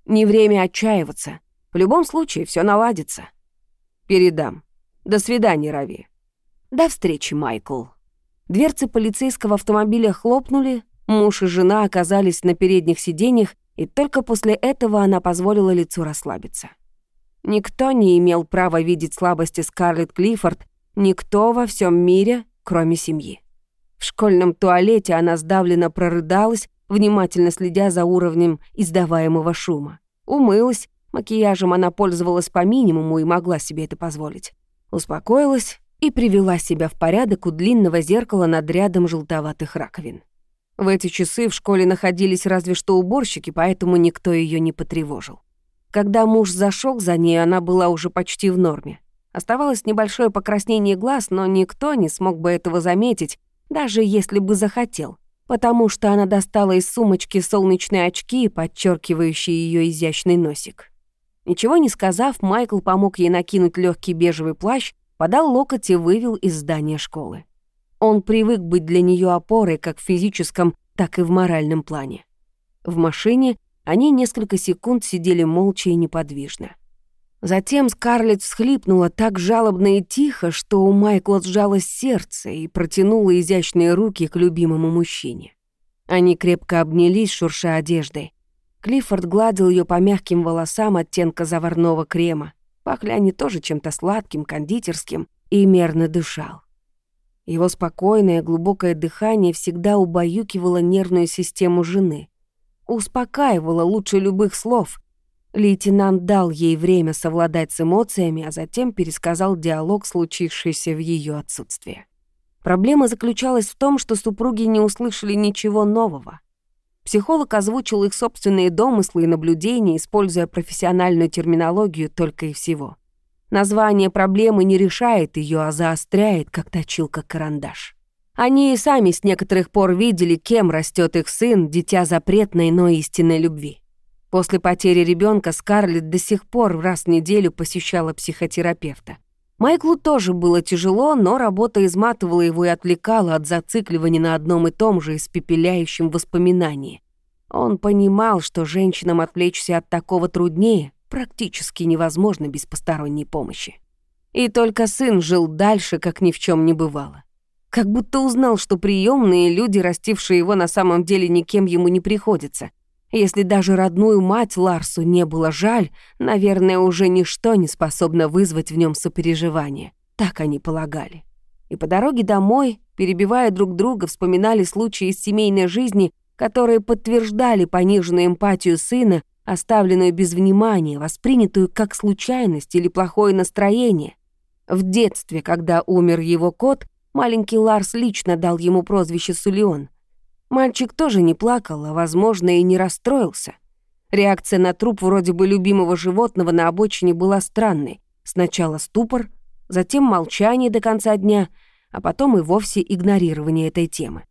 Не время отчаиваться. В любом случае, все наладится. Передам. До свидания, Рави. До встречи, Майкл. Дверцы полицейского автомобиля хлопнули, муж и жена оказались на передних сиденьях, и только после этого она позволила лицу расслабиться. Никто не имел права видеть слабости Скарлетт Клиффорд, никто во всем мире, кроме семьи. В школьном туалете она сдавленно прорыдалась, внимательно следя за уровнем издаваемого шума. Умылась, макияжем она пользовалась по минимуму и могла себе это позволить. Успокоилась и привела себя в порядок у длинного зеркала над рядом желтоватых раковин. В эти часы в школе находились разве что уборщики, поэтому никто ее не потревожил. Когда муж зашел за ней, она была уже почти в норме. Оставалось небольшое покраснение глаз, но никто не смог бы этого заметить, даже если бы захотел, потому что она достала из сумочки солнечные очки, подчеркивающие ее изящный носик. Ничего не сказав, Майкл помог ей накинуть легкий бежевый плащ, подал локоть и вывел из здания школы. Он привык быть для нее опорой как в физическом, так и в моральном плане. В машине они несколько секунд сидели молча и неподвижно. Затем Скарлетт всхлипнула так жалобно и тихо, что у Майкла сжалось сердце и протянула изящные руки к любимому мужчине. Они крепко обнялись, шурша одеждой. Клиффорд гладил ее по мягким волосам оттенка заварного крема. Пахли они тоже чем-то сладким, кондитерским, и мерно дышал. Его спокойное, глубокое дыхание всегда убаюкивало нервную систему жены. Успокаивало лучше любых слов, Лейтенант дал ей время совладать с эмоциями, а затем пересказал диалог, случившийся в ее отсутствие. Проблема заключалась в том, что супруги не услышали ничего нового. Психолог озвучил их собственные домыслы и наблюдения, используя профессиональную терминологию только и всего. Название проблемы не решает ее, а заостряет, как точилка-карандаш. Они и сами с некоторых пор видели, кем растет их сын, дитя запретной, но истинной любви. После потери ребенка Скарлетт до сих пор раз в неделю посещала психотерапевта. Майклу тоже было тяжело, но работа изматывала его и отвлекала от зацикливания на одном и том же испепеляющем воспоминании. Он понимал, что женщинам отвлечься от такого труднее, практически невозможно без посторонней помощи. И только сын жил дальше, как ни в чем не бывало. Как будто узнал, что приемные люди, растившие его на самом деле никем ему не приходятся — если даже родную мать Ларсу не было жаль, наверное, уже ничто не способно вызвать в нем сопереживание. Так они полагали. И по дороге домой, перебивая друг друга, вспоминали случаи из семейной жизни, которые подтверждали пониженную эмпатию сына, оставленную без внимания, воспринятую как случайность или плохое настроение. В детстве, когда умер его кот, маленький Ларс лично дал ему прозвище Сулион, Мальчик тоже не плакал, а, возможно, и не расстроился. Реакция на труп вроде бы любимого животного на обочине была странной. Сначала ступор, затем молчание до конца дня, а потом и вовсе игнорирование этой темы.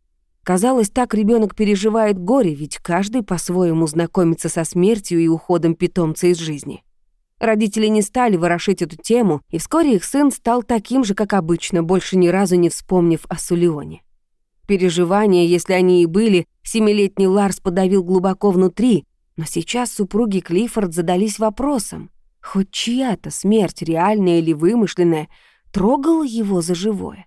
Казалось, так ребенок переживает горе, ведь каждый по-своему знакомится со смертью и уходом питомца из жизни. Родители не стали ворошить эту тему, и вскоре их сын стал таким же, как обычно, больше ни разу не вспомнив о Сулионе. Переживания, если они и были, семилетний Ларс подавил глубоко внутри, но сейчас супруги Клиффорд задались вопросом, хоть чья-то смерть, реальная или вымышленная, трогала его за живое.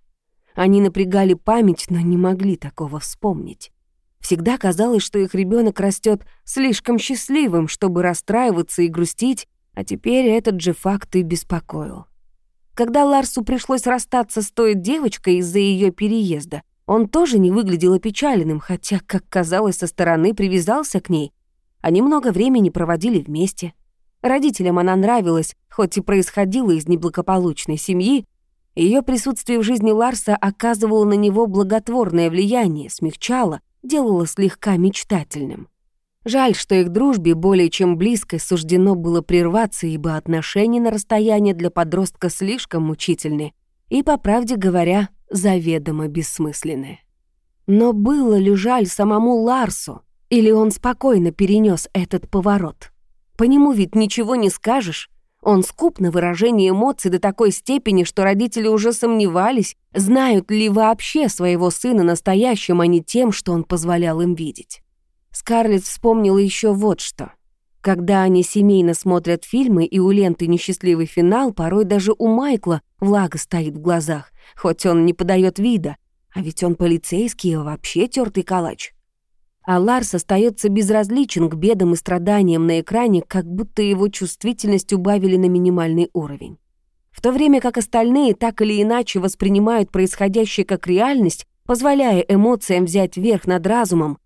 Они напрягали память, но не могли такого вспомнить. Всегда казалось, что их ребенок растет слишком счастливым, чтобы расстраиваться и грустить, а теперь этот же факт и беспокоил. Когда Ларсу пришлось расстаться с той девочкой из-за ее переезда, он тоже не выглядел опечаленным, хотя, как казалось, со стороны привязался к ней. Они много времени проводили вместе. Родителям она нравилась, хоть и происходила из неблагополучной семьи, ее присутствие в жизни Ларса оказывало на него благотворное влияние, смягчало, делало слегка мечтательным. Жаль, что их дружбе более чем близкой суждено было прерваться, ибо отношения на расстоянии для подростка слишком мучительны и, по правде говоря, заведомо бессмысленны. Но было ли жаль самому Ларсу, или он спокойно перенес этот поворот? По нему ведь ничего не скажешь. Он скуп на выражение эмоций до такой степени, что родители уже сомневались, знают ли вообще своего сына настоящим, а не тем, что он позволял им видеть. Скарлетт вспомнила еще вот что. Когда они семейно смотрят фильмы, и у ленты несчастливый финал, порой даже у Майкла влага стоит в глазах, хоть он не подает вида, а ведь он полицейский и вообще тертый калач. А Ларс остается безразличен к бедам и страданиям на экране, как будто его чувствительность убавили на минимальный уровень. В то время как остальные так или иначе воспринимают происходящее как реальность, позволяя эмоциям взять верх над разумом,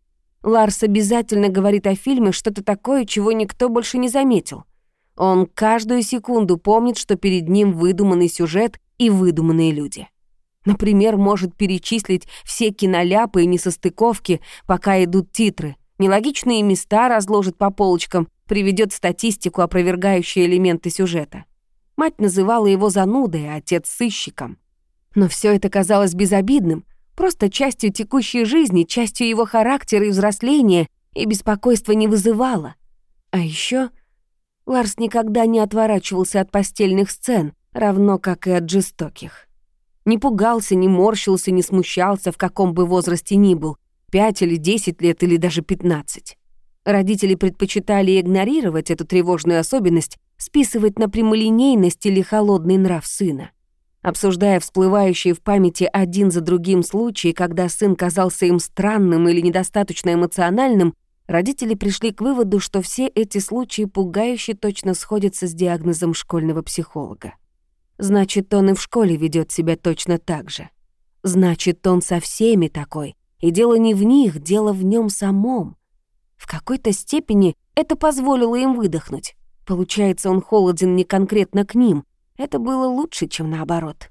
Ларс обязательно говорит о фильме что-то такое, чего никто больше не заметил. Он каждую секунду помнит, что перед ним выдуманный сюжет и выдуманные люди. Например, может перечислить все киноляпы и несостыковки, пока идут титры, нелогичные места разложит по полочкам, приведет статистику, опровергающую элементы сюжета. Мать называла его занудой, а отец — сыщиком. Но все это казалось безобидным, просто частью текущей жизни, частью его характера и взросления, и беспокойства не вызывало. А еще Ларс никогда не отворачивался от постельных сцен, равно как и от жестоких. Не пугался, не морщился, не смущался, в каком бы возрасте ни был, пять или десять лет или даже пятнадцать. Родители предпочитали игнорировать эту тревожную особенность, списывать на прямолинейность или холодный нрав сына. Обсуждая всплывающие в памяти один за другим случаи, когда сын казался им странным или недостаточно эмоциональным, родители пришли к выводу, что все эти случаи пугающе точно сходятся с диагнозом школьного психолога. Значит, он и в школе ведет себя точно так же. Значит, он со всеми такой. И дело не в них, дело в нем самом. В какой-то степени это позволило им выдохнуть. Получается, он холоден не конкретно к ним, это было лучше, чем наоборот.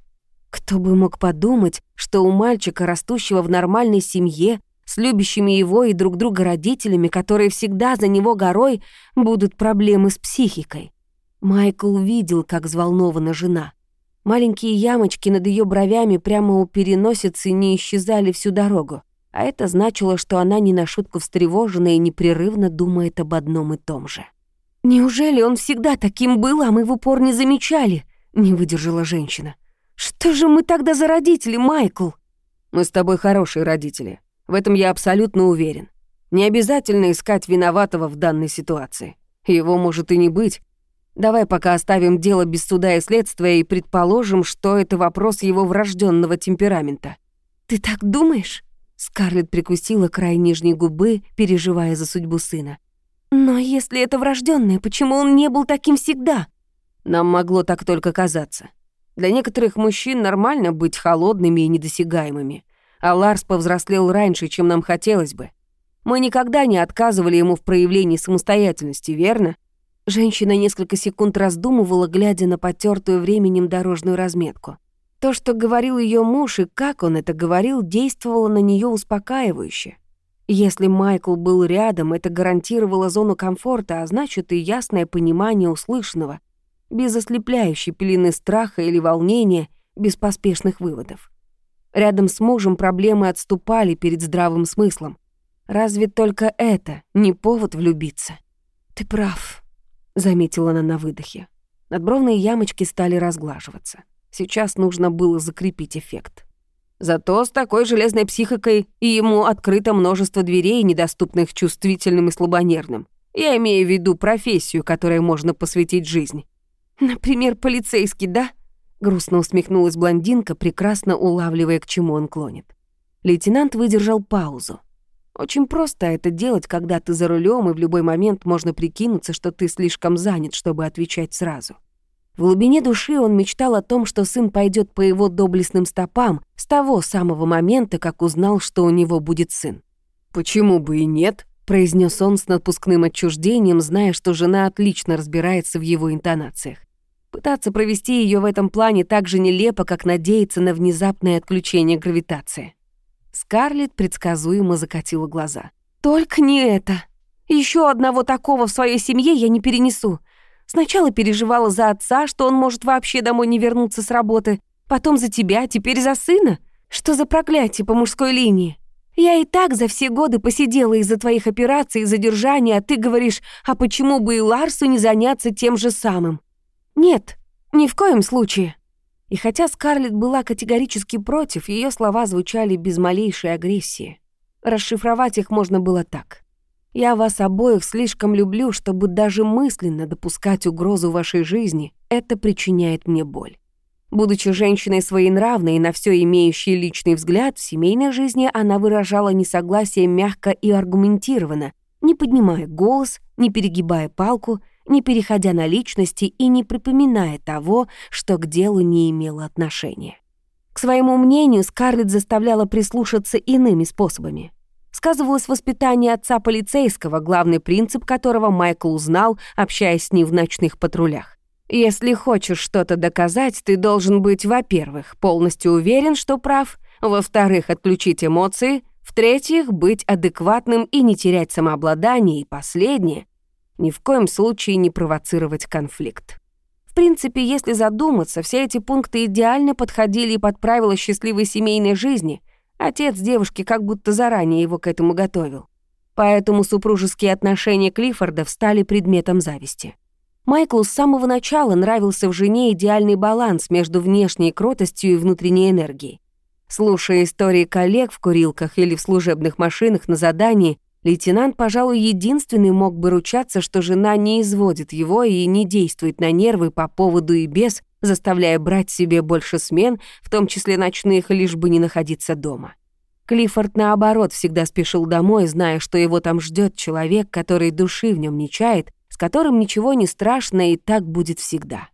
Кто бы мог подумать, что у мальчика, растущего в нормальной семье, с любящими его и друг друга родителями, которые всегда за него горой, будут проблемы с психикой. Майкл видел, как взволнована жена. Маленькие ямочки над ее бровями прямо у переносицы не исчезали всю дорогу, а это значило, что она не на шутку встревожена и непрерывно думает об одном и том же. «Неужели он всегда таким был, а мы в упор не замечали?» Не выдержала женщина. «Что же мы тогда за родители, Майкл?» «Мы с тобой хорошие родители. В этом я абсолютно уверен. Не обязательно искать виноватого в данной ситуации. Его может и не быть. Давай пока оставим дело без суда и следствия и предположим, что это вопрос его врожденного темперамента». «Ты так думаешь?» Скарлетт прикусила край нижней губы, переживая за судьбу сына. «Но если это врожденное, почему он не был таким всегда?» Нам могло так только казаться. Для некоторых мужчин нормально быть холодными и недосягаемыми, а Ларс повзрослел раньше, чем нам хотелось бы. Мы никогда не отказывали ему в проявлении самостоятельности, верно? Женщина несколько секунд раздумывала, глядя на потертую временем дорожную разметку. То, что говорил ее муж и как он это говорил, действовало на нее успокаивающе. Если Майкл был рядом, это гарантировало зону комфорта, а значит и ясное понимание услышанного, без ослепляющей пелены страха или волнения, без поспешных выводов. Рядом с мужем проблемы отступали перед здравым смыслом. Разве только это не повод влюбиться? «Ты прав», — заметила она на выдохе. Надбровные ямочки стали разглаживаться. Сейчас нужно было закрепить эффект. Зато с такой железной психикой и ему открыто множество дверей, недоступных чувствительным и слабонервным. Я имею в виду профессию, которой можно посвятить жизнь. «Например, полицейский, да?» Грустно усмехнулась блондинка, прекрасно улавливая, к чему он клонит. Лейтенант выдержал паузу. Очень просто это делать, когда ты за рулем, и в любой момент можно прикинуться, что ты слишком занят, чтобы отвечать сразу. В глубине души он мечтал о том, что сын пойдет по его доблестным стопам с того самого момента, как узнал, что у него будет сын. «Почему бы и нет?» — произнес он с напускным отчуждением, зная, что жена отлично разбирается в его интонациях. Пытаться провести ее в этом плане так же нелепо, как надеяться на внезапное отключение гравитации. Скарлетт предсказуемо закатила глаза. «Только не это. Еще одного такого в своей семье я не перенесу. Сначала переживала за отца, что он может вообще домой не вернуться с работы, потом за тебя, теперь за сына. Что за проклятие по мужской линии? Я и так за все годы посидела из-за твоих операций и задержания, а ты говоришь, а почему бы и Ларсу не заняться тем же самым? Нет, ни в коем случае. И хотя Скарлетт была категорически против, ее слова звучали без малейшей агрессии. Расшифровать их можно было так. Я вас обоих слишком люблю, чтобы даже мысленно допускать угрозу вашей жизни. Это причиняет мне боль. Будучи женщиной своенравной и на все имеющей личный взгляд, в семейной жизни она выражала несогласие мягко и аргументированно, не поднимая голос, не перегибая палку, не переходя на личности и не припоминая того, что к делу не имело отношения. К своему мнению Скарлетт заставляла прислушаться иными способами сказывалось воспитание отца полицейского, главный принцип которого Майкл узнал, общаясь с ним в ночных патрулях. Если хочешь что-то доказать, ты должен быть, во-первых, полностью уверен, что прав, во-вторых, отключить эмоции, в-третьих, быть адекватным и не терять самообладание, и последнее — ни в коем случае не провоцировать конфликт. В принципе, если задуматься, все эти пункты идеально подходили под правила счастливой семейной жизни, Отец девушки как будто заранее его к этому готовил. Поэтому супружеские отношения Клиффордов стали предметом зависти. Майклу с самого начала нравился в жене идеальный баланс между внешней кротостью и внутренней энергией. Слушая истории коллег в курилках или в служебных машинах на задании, лейтенант, пожалуй, единственный мог бы ручаться, что жена не изводит его и не действует на нервы по поводу и без заставляя брать себе больше смен, в том числе ночных, лишь бы не находиться дома. Клиффорд, наоборот, всегда спешил домой, зная, что его там ждет человек, который души в нем не чает, с которым ничего не страшно и так будет всегда.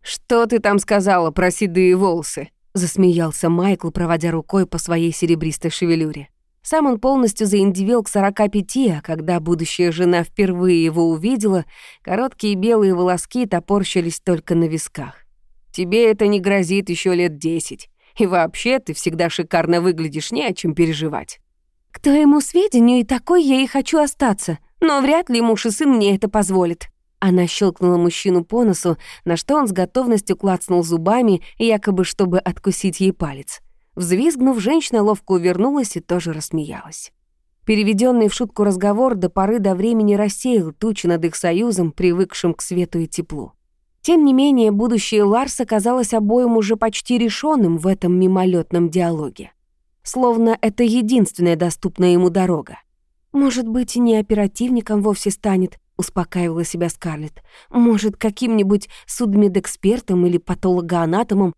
«Что ты там сказала про седые волосы?» — засмеялся Майкл, проводя рукой по своей серебристой шевелюре. Сам он полностью заиндивел к 45, а когда будущая жена впервые его увидела, короткие белые волоски топорщились только на висках. Тебе это не грозит еще лет десять. И вообще, ты всегда шикарно выглядишь, не о чем переживать». «К твоему сведению, и такой я и хочу остаться, но вряд ли муж и сын мне это позволят». Она щелкнула мужчину по носу, на что он с готовностью клацнул зубами, якобы чтобы откусить ей палец. Взвизгнув, женщина ловко увернулась и тоже рассмеялась. Переведенный в шутку разговор до поры до времени рассеял тучи над их союзом, привыкшим к свету и теплу. Тем не менее, будущее Ларса казалось обоим уже почти решенным в этом мимолетном диалоге. Словно это единственная доступная ему дорога. «Может быть, не оперативником вовсе станет», — успокаивала себя Скарлетт. «Может, каким-нибудь судмедэкспертом или патологоанатомом.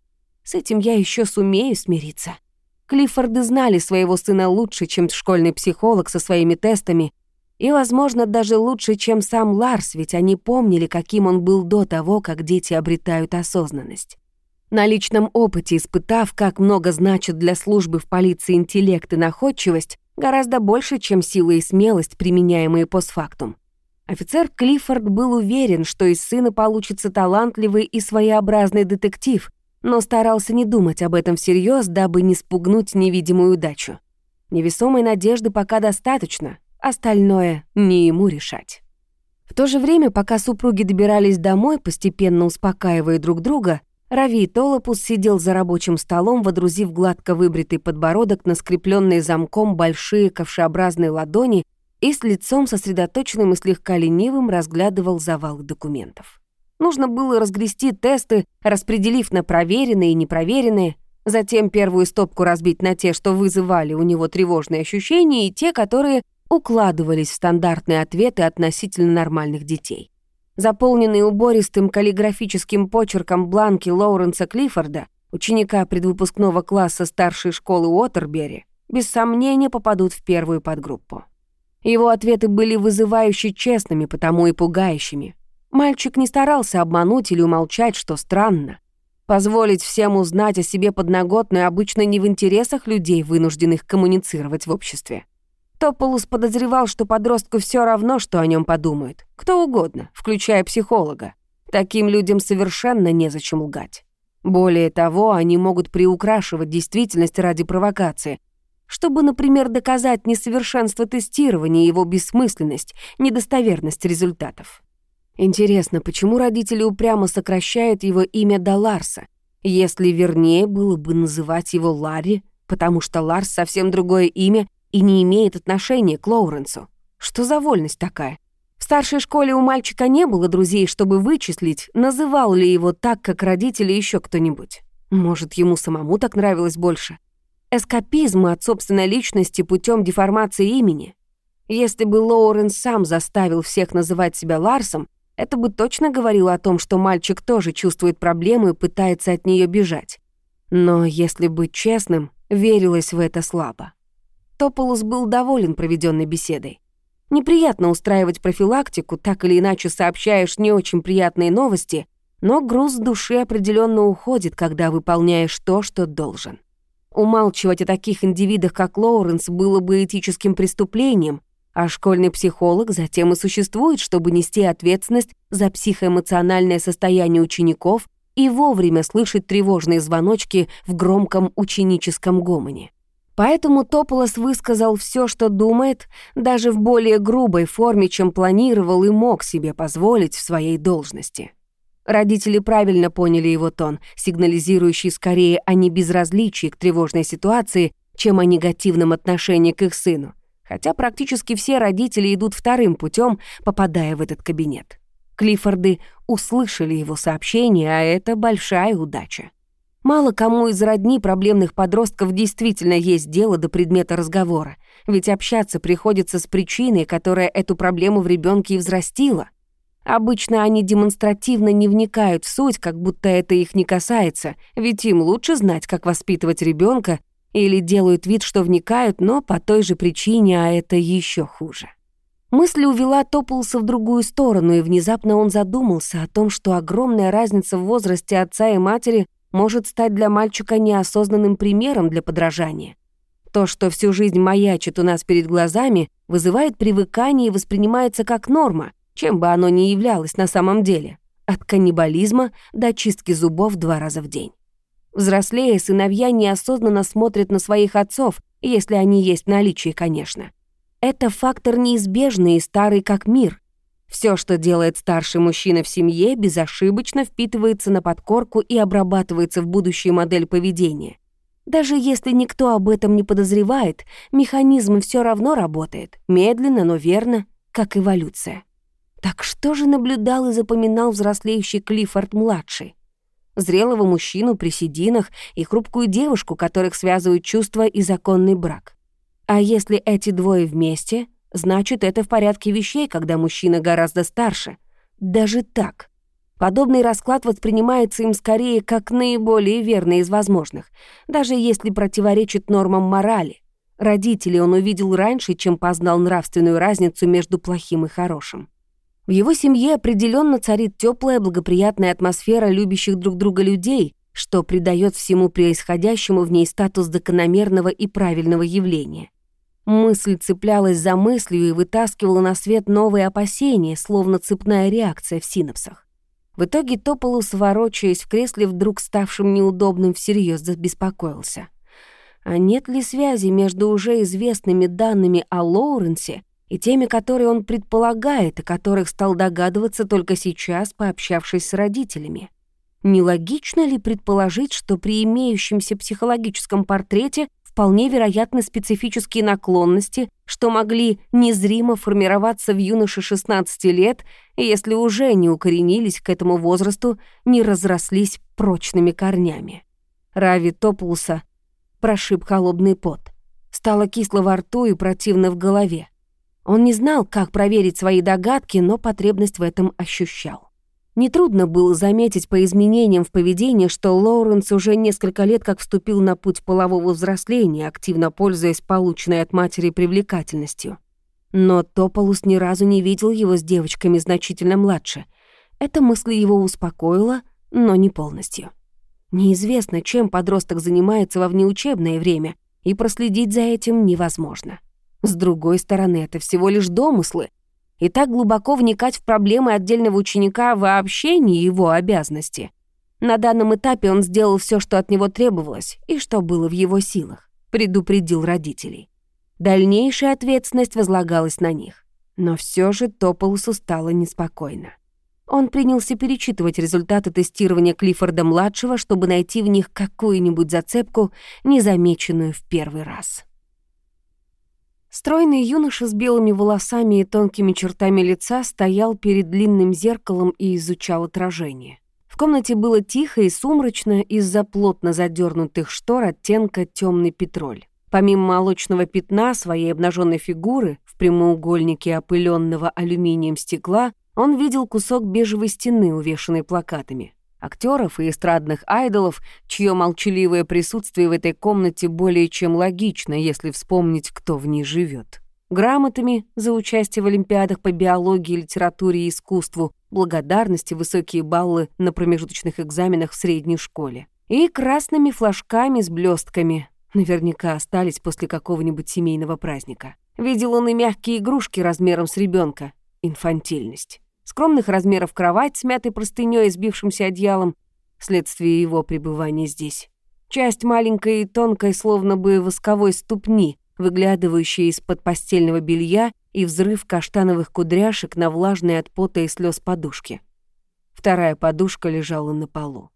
С этим я еще сумею смириться». Клиффорды знали своего сына лучше, чем школьный психолог со своими тестами, и, возможно, даже лучше, чем сам Ларс, ведь они помнили, каким он был до того, как дети обретают осознанность. На личном опыте, испытав, как много значит для службы в полиции интеллект и находчивость, гораздо больше, чем сила и смелость, применяемые постфактум. Офицер Клиффорд был уверен, что из сына получится талантливый и своеобразный детектив, но старался не думать об этом всерьез, дабы не спугнуть невидимую удачу. Невесомой надежды пока достаточно, Остальное не ему решать. В то же время, пока супруги добирались домой, постепенно успокаивая друг друга, Рави Толопус сидел за рабочим столом, водрузив гладко выбритый подбородок на скрепленные замком большие ковшеобразные ладони и с лицом сосредоточенным и слегка ленивым разглядывал завал документов. Нужно было разгрести тесты, распределив на проверенные и непроверенные, затем первую стопку разбить на те, что вызывали у него тревожные ощущения, и те, которые укладывались в стандартные ответы относительно нормальных детей. Заполненные убористым каллиграфическим почерком бланки Лоуренса Клиффорда, ученика предвыпускного класса старшей школы Уотербери, без сомнения попадут в первую подгруппу. Его ответы были вызывающе честными, потому и пугающими. Мальчик не старался обмануть или умолчать, что странно. Позволить всем узнать о себе подноготную обычно не в интересах людей, вынужденных коммуницировать в обществе. Тополус подозревал, что подростку все равно, что о нем подумают. Кто угодно, включая психолога. Таким людям совершенно незачем лгать. Более того, они могут приукрашивать действительность ради провокации. чтобы, например, доказать несовершенство тестирования, его бессмысленность, недостоверность результатов. Интересно, почему родители упрямо сокращают его имя до Ларса, если вернее было бы называть его Ларри, потому что Ларс совсем другое имя и не имеет отношения к Лоуренсу. Что за вольность такая? В старшей школе у мальчика не было друзей, чтобы вычислить, называл ли его так, как родители еще кто-нибудь. Может, ему самому так нравилось больше? Эскапизм от собственной личности путем деформации имени. Если бы Лоуренс сам заставил всех называть себя Ларсом, это бы точно говорило о том, что мальчик тоже чувствует проблему и пытается от нее бежать. Но, если быть честным, верилось в это слабо. Тополус был доволен проведенной беседой. Неприятно устраивать профилактику, так или иначе сообщаешь не очень приятные новости, но груз души определенно уходит, когда выполняешь то, что должен. Умалчивать о таких индивидах, как Лоуренс, было бы этическим преступлением, а школьный психолог затем и существует, чтобы нести ответственность за психоэмоциональное состояние учеников и вовремя слышать тревожные звоночки в громком ученическом гомоне. Поэтому Тополос высказал все, что думает, даже в более грубой форме, чем планировал и мог себе позволить в своей должности. Родители правильно поняли его тон, сигнализирующий скорее о небезразличии к тревожной ситуации, чем о негативном отношении к их сыну, хотя практически все родители идут вторым путем, попадая в этот кабинет. Клиффорды услышали его сообщение, а это большая удача. Мало кому из родни проблемных подростков действительно есть дело до предмета разговора, ведь общаться приходится с причиной, которая эту проблему в ребенке и взрастила. Обычно они демонстративно не вникают в суть, как будто это их не касается, ведь им лучше знать, как воспитывать ребенка, или делают вид, что вникают, но по той же причине, а это еще хуже. Мысль увела Топлса в другую сторону, и внезапно он задумался о том, что огромная разница в возрасте отца и матери может стать для мальчика неосознанным примером для подражания. То, что всю жизнь маячит у нас перед глазами, вызывает привыкание и воспринимается как норма, чем бы оно ни являлось на самом деле. От каннибализма до чистки зубов два раза в день. Взрослее сыновья неосознанно смотрят на своих отцов, если они есть в наличии, конечно. Это фактор неизбежный и старый как мир, все, что делает старший мужчина в семье, безошибочно впитывается на подкорку и обрабатывается в будущую модель поведения. Даже если никто об этом не подозревает, механизм все равно работает, медленно, но верно, как эволюция. Так что же наблюдал и запоминал взрослеющий Клиффорд-младший? Зрелого мужчину при сединах и хрупкую девушку, которых связывают чувства и законный брак. А если эти двое вместе — Значит, это в порядке вещей, когда мужчина гораздо старше. Даже так. Подобный расклад воспринимается им скорее как наиболее верный из возможных, даже если противоречит нормам морали. Родителей он увидел раньше, чем познал нравственную разницу между плохим и хорошим. В его семье определенно царит теплая, благоприятная атмосфера любящих друг друга людей, что придает всему происходящему в ней статус закономерного и правильного явления. Мысль цеплялась за мыслью и вытаскивала на свет новые опасения, словно цепная реакция в синапсах. В итоге Тополус, ворочаясь в кресле, вдруг ставшим неудобным, всерьез забеспокоился. А нет ли связи между уже известными данными о Лоуренсе и теми, которые он предполагает, о которых стал догадываться только сейчас, пообщавшись с родителями? Нелогично ли предположить, что при имеющемся психологическом портрете вполне вероятны специфические наклонности, что могли незримо формироваться в юноше 16 лет, если уже не укоренились к этому возрасту, не разрослись прочными корнями. Рави Топлуса прошиб холодный пот. Стало кисло во рту и противно в голове. Он не знал, как проверить свои догадки, но потребность в этом ощущал. Нетрудно было заметить по изменениям в поведении, что Лоуренс уже несколько лет как вступил на путь полового взросления, активно пользуясь полученной от матери привлекательностью. Но Тополус ни разу не видел его с девочками значительно младше. Эта мысль его успокоила, но не полностью. Неизвестно, чем подросток занимается во внеучебное время, и проследить за этим невозможно. С другой стороны, это всего лишь домыслы, и так глубоко вникать в проблемы отдельного ученика вообще не его обязанности. На данном этапе он сделал все, что от него требовалось, и что было в его силах. предупредил родителей. Дальнейшая ответственность возлагалась на них. Но все же Тополусу стало неспокойно. Он принялся перечитывать результаты тестирования Клиффорда-младшего, чтобы найти в них какую-нибудь зацепку, незамеченную в первый раз. Стройный юноша с белыми волосами и тонкими чертами лица стоял перед длинным зеркалом и изучал отражение. В комнате было тихо и сумрачно из-за плотно задернутых штор оттенка темный петроль. Помимо молочного пятна своей обнаженной фигуры в прямоугольнике опыленного алюминием стекла, он видел кусок бежевой стены, увешанной плакатами. Актеров и эстрадных айдолов, чье молчаливое присутствие в этой комнате более чем логично, если вспомнить, кто в ней живет. Грамотами за участие в олимпиадах по биологии, литературе и искусству, благодарности, высокие баллы на промежуточных экзаменах в средней школе. И красными флажками с блестками, наверняка остались после какого-нибудь семейного праздника. Видел он и мягкие игрушки размером с ребенка. Инфантильность скромных размеров кровать с мятой простынёй и сбившимся одеялом, вследствие его пребывания здесь. Часть маленькой и тонкой, словно бы восковой ступни, выглядывающая из-под постельного белья и взрыв каштановых кудряшек на влажной от пота и слез подушке. Вторая подушка лежала на полу.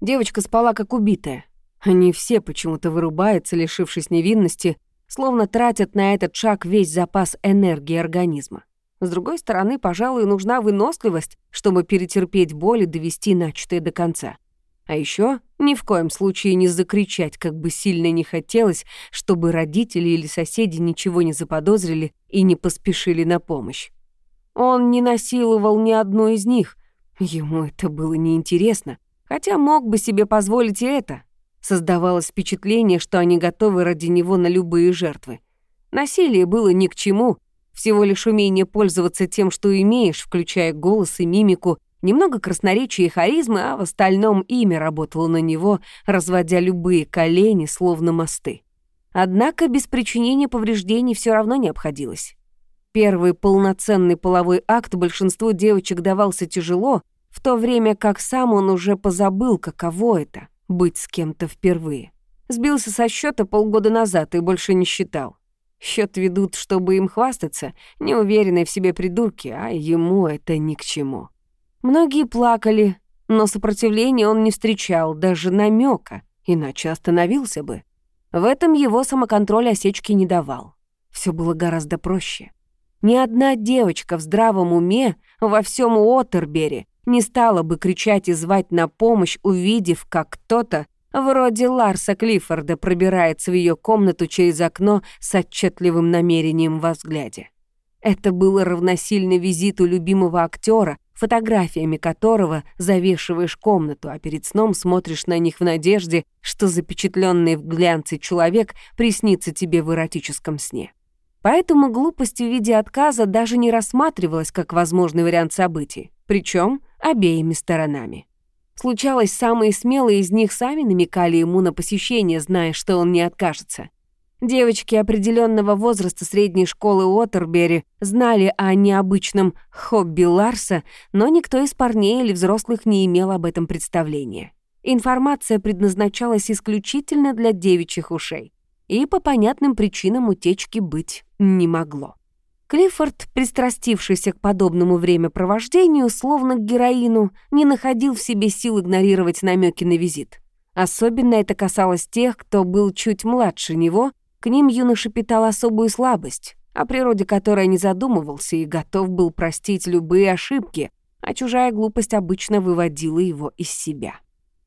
Девочка спала как убитая. Они все почему-то вырубаются, лишившись невинности, словно тратят на этот шаг весь запас энергии организма. С другой стороны, пожалуй, нужна выносливость, чтобы перетерпеть боль и довести начатое до конца. А еще ни в коем случае не закричать, как бы сильно не хотелось, чтобы родители или соседи ничего не заподозрили и не поспешили на помощь. Он не насиловал ни одну из них. Ему это было неинтересно, хотя мог бы себе позволить и это. Создавалось впечатление, что они готовы ради него на любые жертвы. Насилие было ни к чему, всего лишь умение пользоваться тем, что имеешь, включая голос и мимику, немного красноречия и харизмы, а в остальном имя работало на него, разводя любые колени, словно мосты. Однако без причинения повреждений все равно не обходилось. Первый полноценный половой акт большинству девочек давался тяжело, в то время как сам он уже позабыл, каково это — быть с кем-то впервые. Сбился со счета полгода назад и больше не считал. Счет ведут, чтобы им хвастаться, неуверенные в себе придурки, а ему это ни к чему. Многие плакали, но сопротивления он не встречал, даже намека, иначе остановился бы. В этом его самоконтроль осечки не давал. Все было гораздо проще. Ни одна девочка в здравом уме во всем Уотербери не стала бы кричать и звать на помощь, увидев, как кто-то Вроде Ларса Клиффорда пробирается в ее комнату через окно с отчетливым намерением во взгляде. Это было равносильно визиту любимого актера, фотографиями которого завешиваешь комнату, а перед сном смотришь на них в надежде, что запечатленный в глянце человек приснится тебе в эротическом сне. Поэтому глупость в виде отказа даже не рассматривалась как возможный вариант событий, причем обеими сторонами. Случалось, самые смелые из них сами намекали ему на посещение, зная, что он не откажется. Девочки определенного возраста средней школы Уотербери знали о необычном хобби Ларса, но никто из парней или взрослых не имел об этом представления. Информация предназначалась исключительно для девичьих ушей, и по понятным причинам утечки быть не могло. Клиффорд, пристрастившийся к подобному времяпровождению, словно к героину, не находил в себе сил игнорировать намеки на визит. Особенно это касалось тех, кто был чуть младше него, к ним юноша питал особую слабость, о природе которой не задумывался и готов был простить любые ошибки, а чужая глупость обычно выводила его из себя.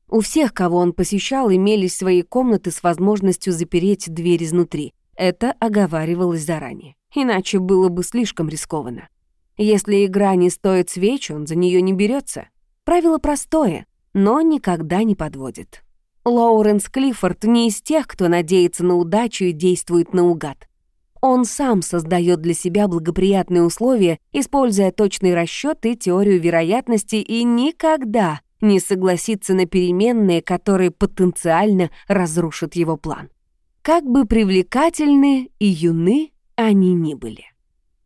У всех, кого он посещал, имелись свои комнаты с возможностью запереть дверь изнутри. Это оговаривалось заранее иначе было бы слишком рискованно. Если игра не стоит свеч, он за нее не берется. Правило простое, но никогда не подводит. Лоуренс Клиффорд не из тех, кто надеется на удачу и действует наугад. Он сам создает для себя благоприятные условия, используя точный расчет и теорию вероятности, и никогда не согласится на переменные, которые потенциально разрушат его план. Как бы привлекательны и юны они ни были.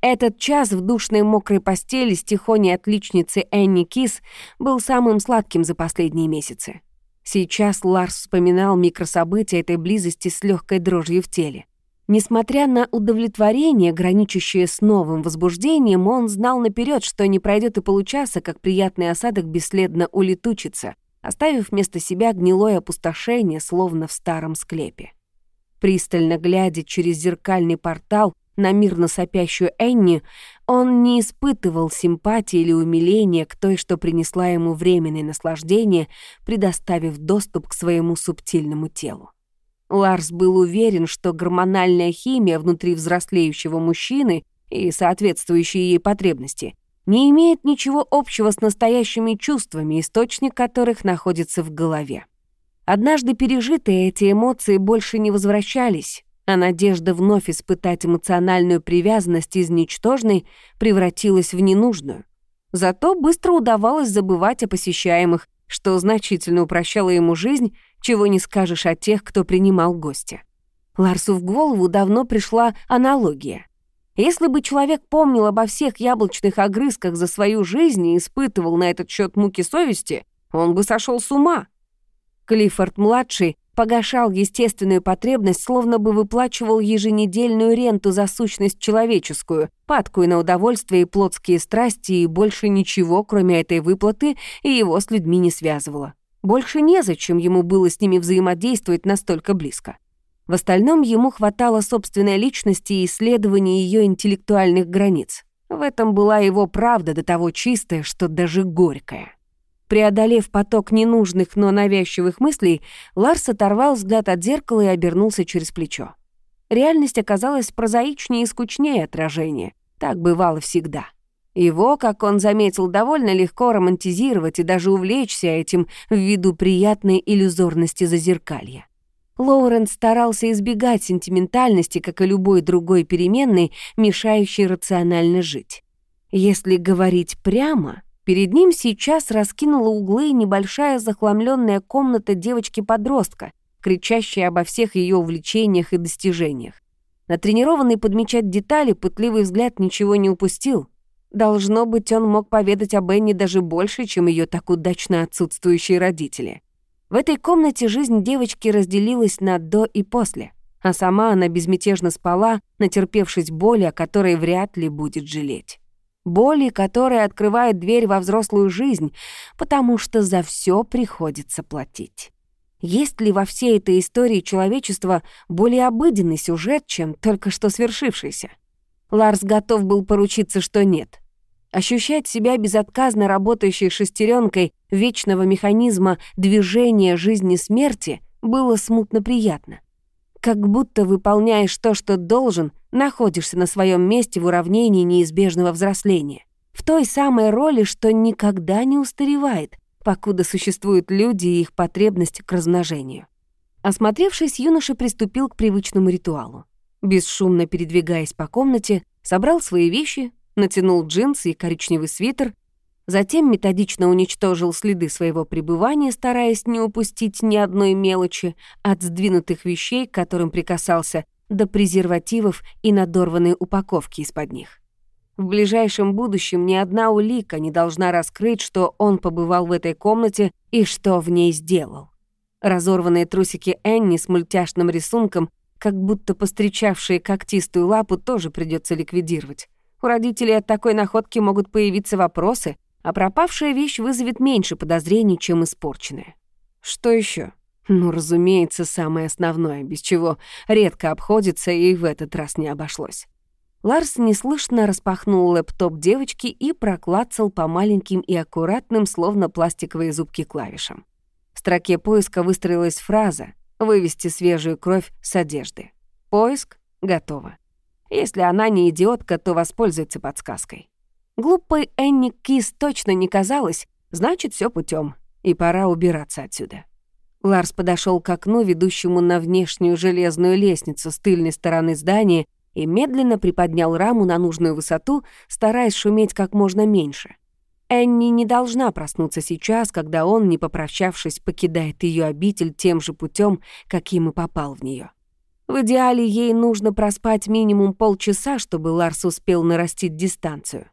Этот час в душной мокрой постели с тихоней отличницей Энни Кис был самым сладким за последние месяцы. Сейчас Ларс вспоминал микрособытия этой близости с легкой дрожью в теле. Несмотря на удовлетворение, граничащее с новым возбуждением, он знал наперед, что не пройдет и получаса, как приятный осадок бесследно улетучится, оставив вместо себя гнилое опустошение, словно в старом склепе. Пристально глядя через зеркальный портал на мирно сопящую Энни, он не испытывал симпатии или умиления к той, что принесла ему временное наслаждение, предоставив доступ к своему субтильному телу. Ларс был уверен, что гормональная химия внутри взрослеющего мужчины и соответствующие ей потребности не имеет ничего общего с настоящими чувствами, источник которых находится в голове. Однажды пережитые эти эмоции больше не возвращались, а надежда вновь испытать эмоциональную привязанность из ничтожной превратилась в ненужную. Зато быстро удавалось забывать о посещаемых, что значительно упрощало ему жизнь, чего не скажешь о тех, кто принимал гостя. Ларсу в голову давно пришла аналогия. Если бы человек помнил обо всех яблочных огрызках за свою жизнь и испытывал на этот счет муки совести, он бы сошел с ума. Клиффорд-младший погашал естественную потребность, словно бы выплачивал еженедельную ренту за сущность человеческую, падкую на удовольствие и плотские страсти, и больше ничего, кроме этой выплаты, и его с людьми не связывало. Больше незачем ему было с ними взаимодействовать настолько близко. В остальном ему хватало собственной личности и исследования ее интеллектуальных границ. В этом была его правда до того чистая, что даже горькая. Преодолев поток ненужных, но навязчивых мыслей, Ларс оторвал взгляд от зеркала и обернулся через плечо. Реальность оказалась прозаичнее и скучнее отражения. Так бывало всегда. Его, как он заметил, довольно легко романтизировать и даже увлечься этим ввиду приятной иллюзорности зазеркалья. Лоуренс старался избегать сентиментальности, как и любой другой переменной, мешающей рационально жить. Если говорить прямо, Перед ним сейчас раскинула углы небольшая захламленная комната девочки-подростка, кричащая обо всех ее увлечениях и достижениях. Натренированный подмечать детали, пытливый взгляд ничего не упустил. Должно быть, он мог поведать об Энни даже больше, чем ее так удачно отсутствующие родители. В этой комнате жизнь девочки разделилась на «до» и «после», а сама она безмятежно спала, натерпевшись боли, о которой вряд ли будет жалеть боли, которая открывает дверь во взрослую жизнь, потому что за все приходится платить. Есть ли во всей этой истории человечества более обыденный сюжет, чем только что свершившийся? Ларс готов был поручиться, что нет. Ощущать себя безотказно работающей шестеренкой вечного механизма движения жизни-смерти было смутно приятно. Как будто выполняешь то, что должен, находишься на своем месте в уравнении неизбежного взросления. В той самой роли, что никогда не устаревает, покуда существуют люди и их потребность к размножению. Осмотревшись, юноша приступил к привычному ритуалу. Бесшумно передвигаясь по комнате, собрал свои вещи, натянул джинсы и коричневый свитер, затем методично уничтожил следы своего пребывания, стараясь не упустить ни одной мелочи от сдвинутых вещей, к которым прикасался, до презервативов и надорванной упаковки из-под них. В ближайшем будущем ни одна улика не должна раскрыть, что он побывал в этой комнате и что в ней сделал. Разорванные трусики Энни с мультяшным рисунком, как будто постречавшие когтистую лапу, тоже придется ликвидировать. У родителей от такой находки могут появиться вопросы, а пропавшая вещь вызовет меньше подозрений, чем испорченная. Что еще? Ну, разумеется, самое основное, без чего редко обходится и в этот раз не обошлось. Ларс неслышно распахнул лэптоп девочки и проклацал по маленьким и аккуратным, словно пластиковые зубки клавишам. В строке поиска выстроилась фраза «Вывести свежую кровь с одежды». Поиск готово. Если она не идиотка, то воспользуется подсказкой. Глупой Энни Кис точно не казалось, значит, все путем, и пора убираться отсюда. Ларс подошел к окну, ведущему на внешнюю железную лестницу с тыльной стороны здания, и медленно приподнял раму на нужную высоту, стараясь шуметь как можно меньше. Энни не должна проснуться сейчас, когда он, не попрощавшись, покидает ее обитель тем же путем, каким и попал в нее. В идеале ей нужно проспать минимум полчаса, чтобы Ларс успел нарастить дистанцию.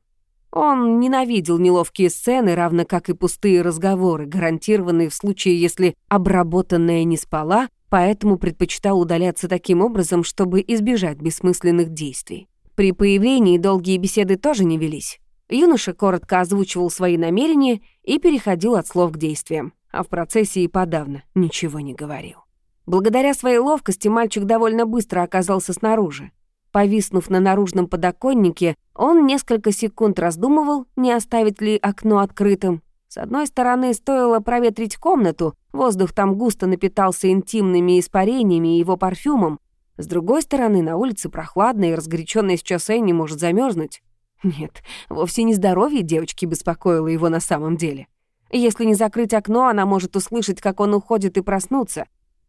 Он ненавидел неловкие сцены, равно как и пустые разговоры, гарантированные в случае, если обработанная не спала, поэтому предпочитал удаляться таким образом, чтобы избежать бессмысленных действий. При появлении долгие беседы тоже не велись. Юноша коротко озвучивал свои намерения и переходил от слов к действиям, а в процессе и подавно ничего не говорил. Благодаря своей ловкости мальчик довольно быстро оказался снаружи. Повиснув на наружном подоконнике, он несколько секунд раздумывал, не оставить ли окно открытым. С одной стороны, стоило проветрить комнату, воздух там густо напитался интимными испарениями и его парфюмом. С другой стороны, на улице прохладно, и разгорячённая сейчас Энни может замерзнуть. Нет, вовсе не здоровье девочки беспокоило его на самом деле. Если не закрыть окно, она может услышать, как он уходит, и проснуться.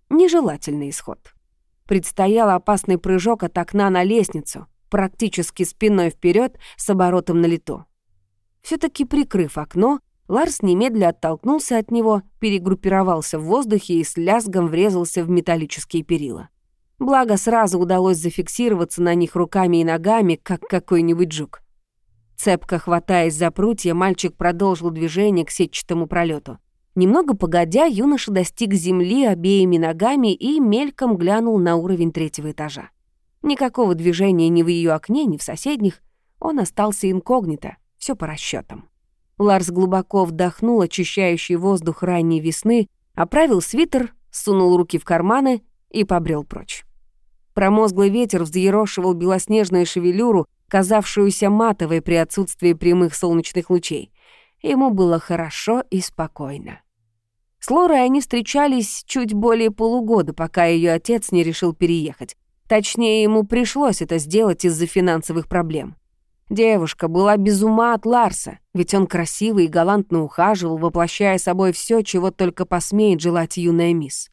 Нежелательный исход. Предстоял опасный прыжок от окна на лестницу, практически спиной вперед с оборотом на лету. все таки прикрыв окно, Ларс немедля оттолкнулся от него, перегруппировался в воздухе и с лязгом врезался в металлические перила. Благо, сразу удалось зафиксироваться на них руками и ногами, как какой-нибудь жук. Цепко хватаясь за прутья, мальчик продолжил движение к сетчатому пролету. Немного погодя, юноша достиг земли обеими ногами и мельком глянул на уровень третьего этажа. Никакого движения ни в ее окне, ни в соседних. Он остался инкогнито, все по расчетам. Ларс глубоко вдохнул очищающий воздух ранней весны, оправил свитер, сунул руки в карманы и побрел прочь. Промозглый ветер взъерошивал белоснежную шевелюру, казавшуюся матовой при отсутствии прямых солнечных лучей. Ему было хорошо и спокойно. С Лорой они встречались чуть более полугода, пока ее отец не решил переехать. Точнее, ему пришлось это сделать из-за финансовых проблем. Девушка была без ума от Ларса, ведь он красивый и галантно ухаживал, воплощая собой все, чего только посмеет желать юная мисс.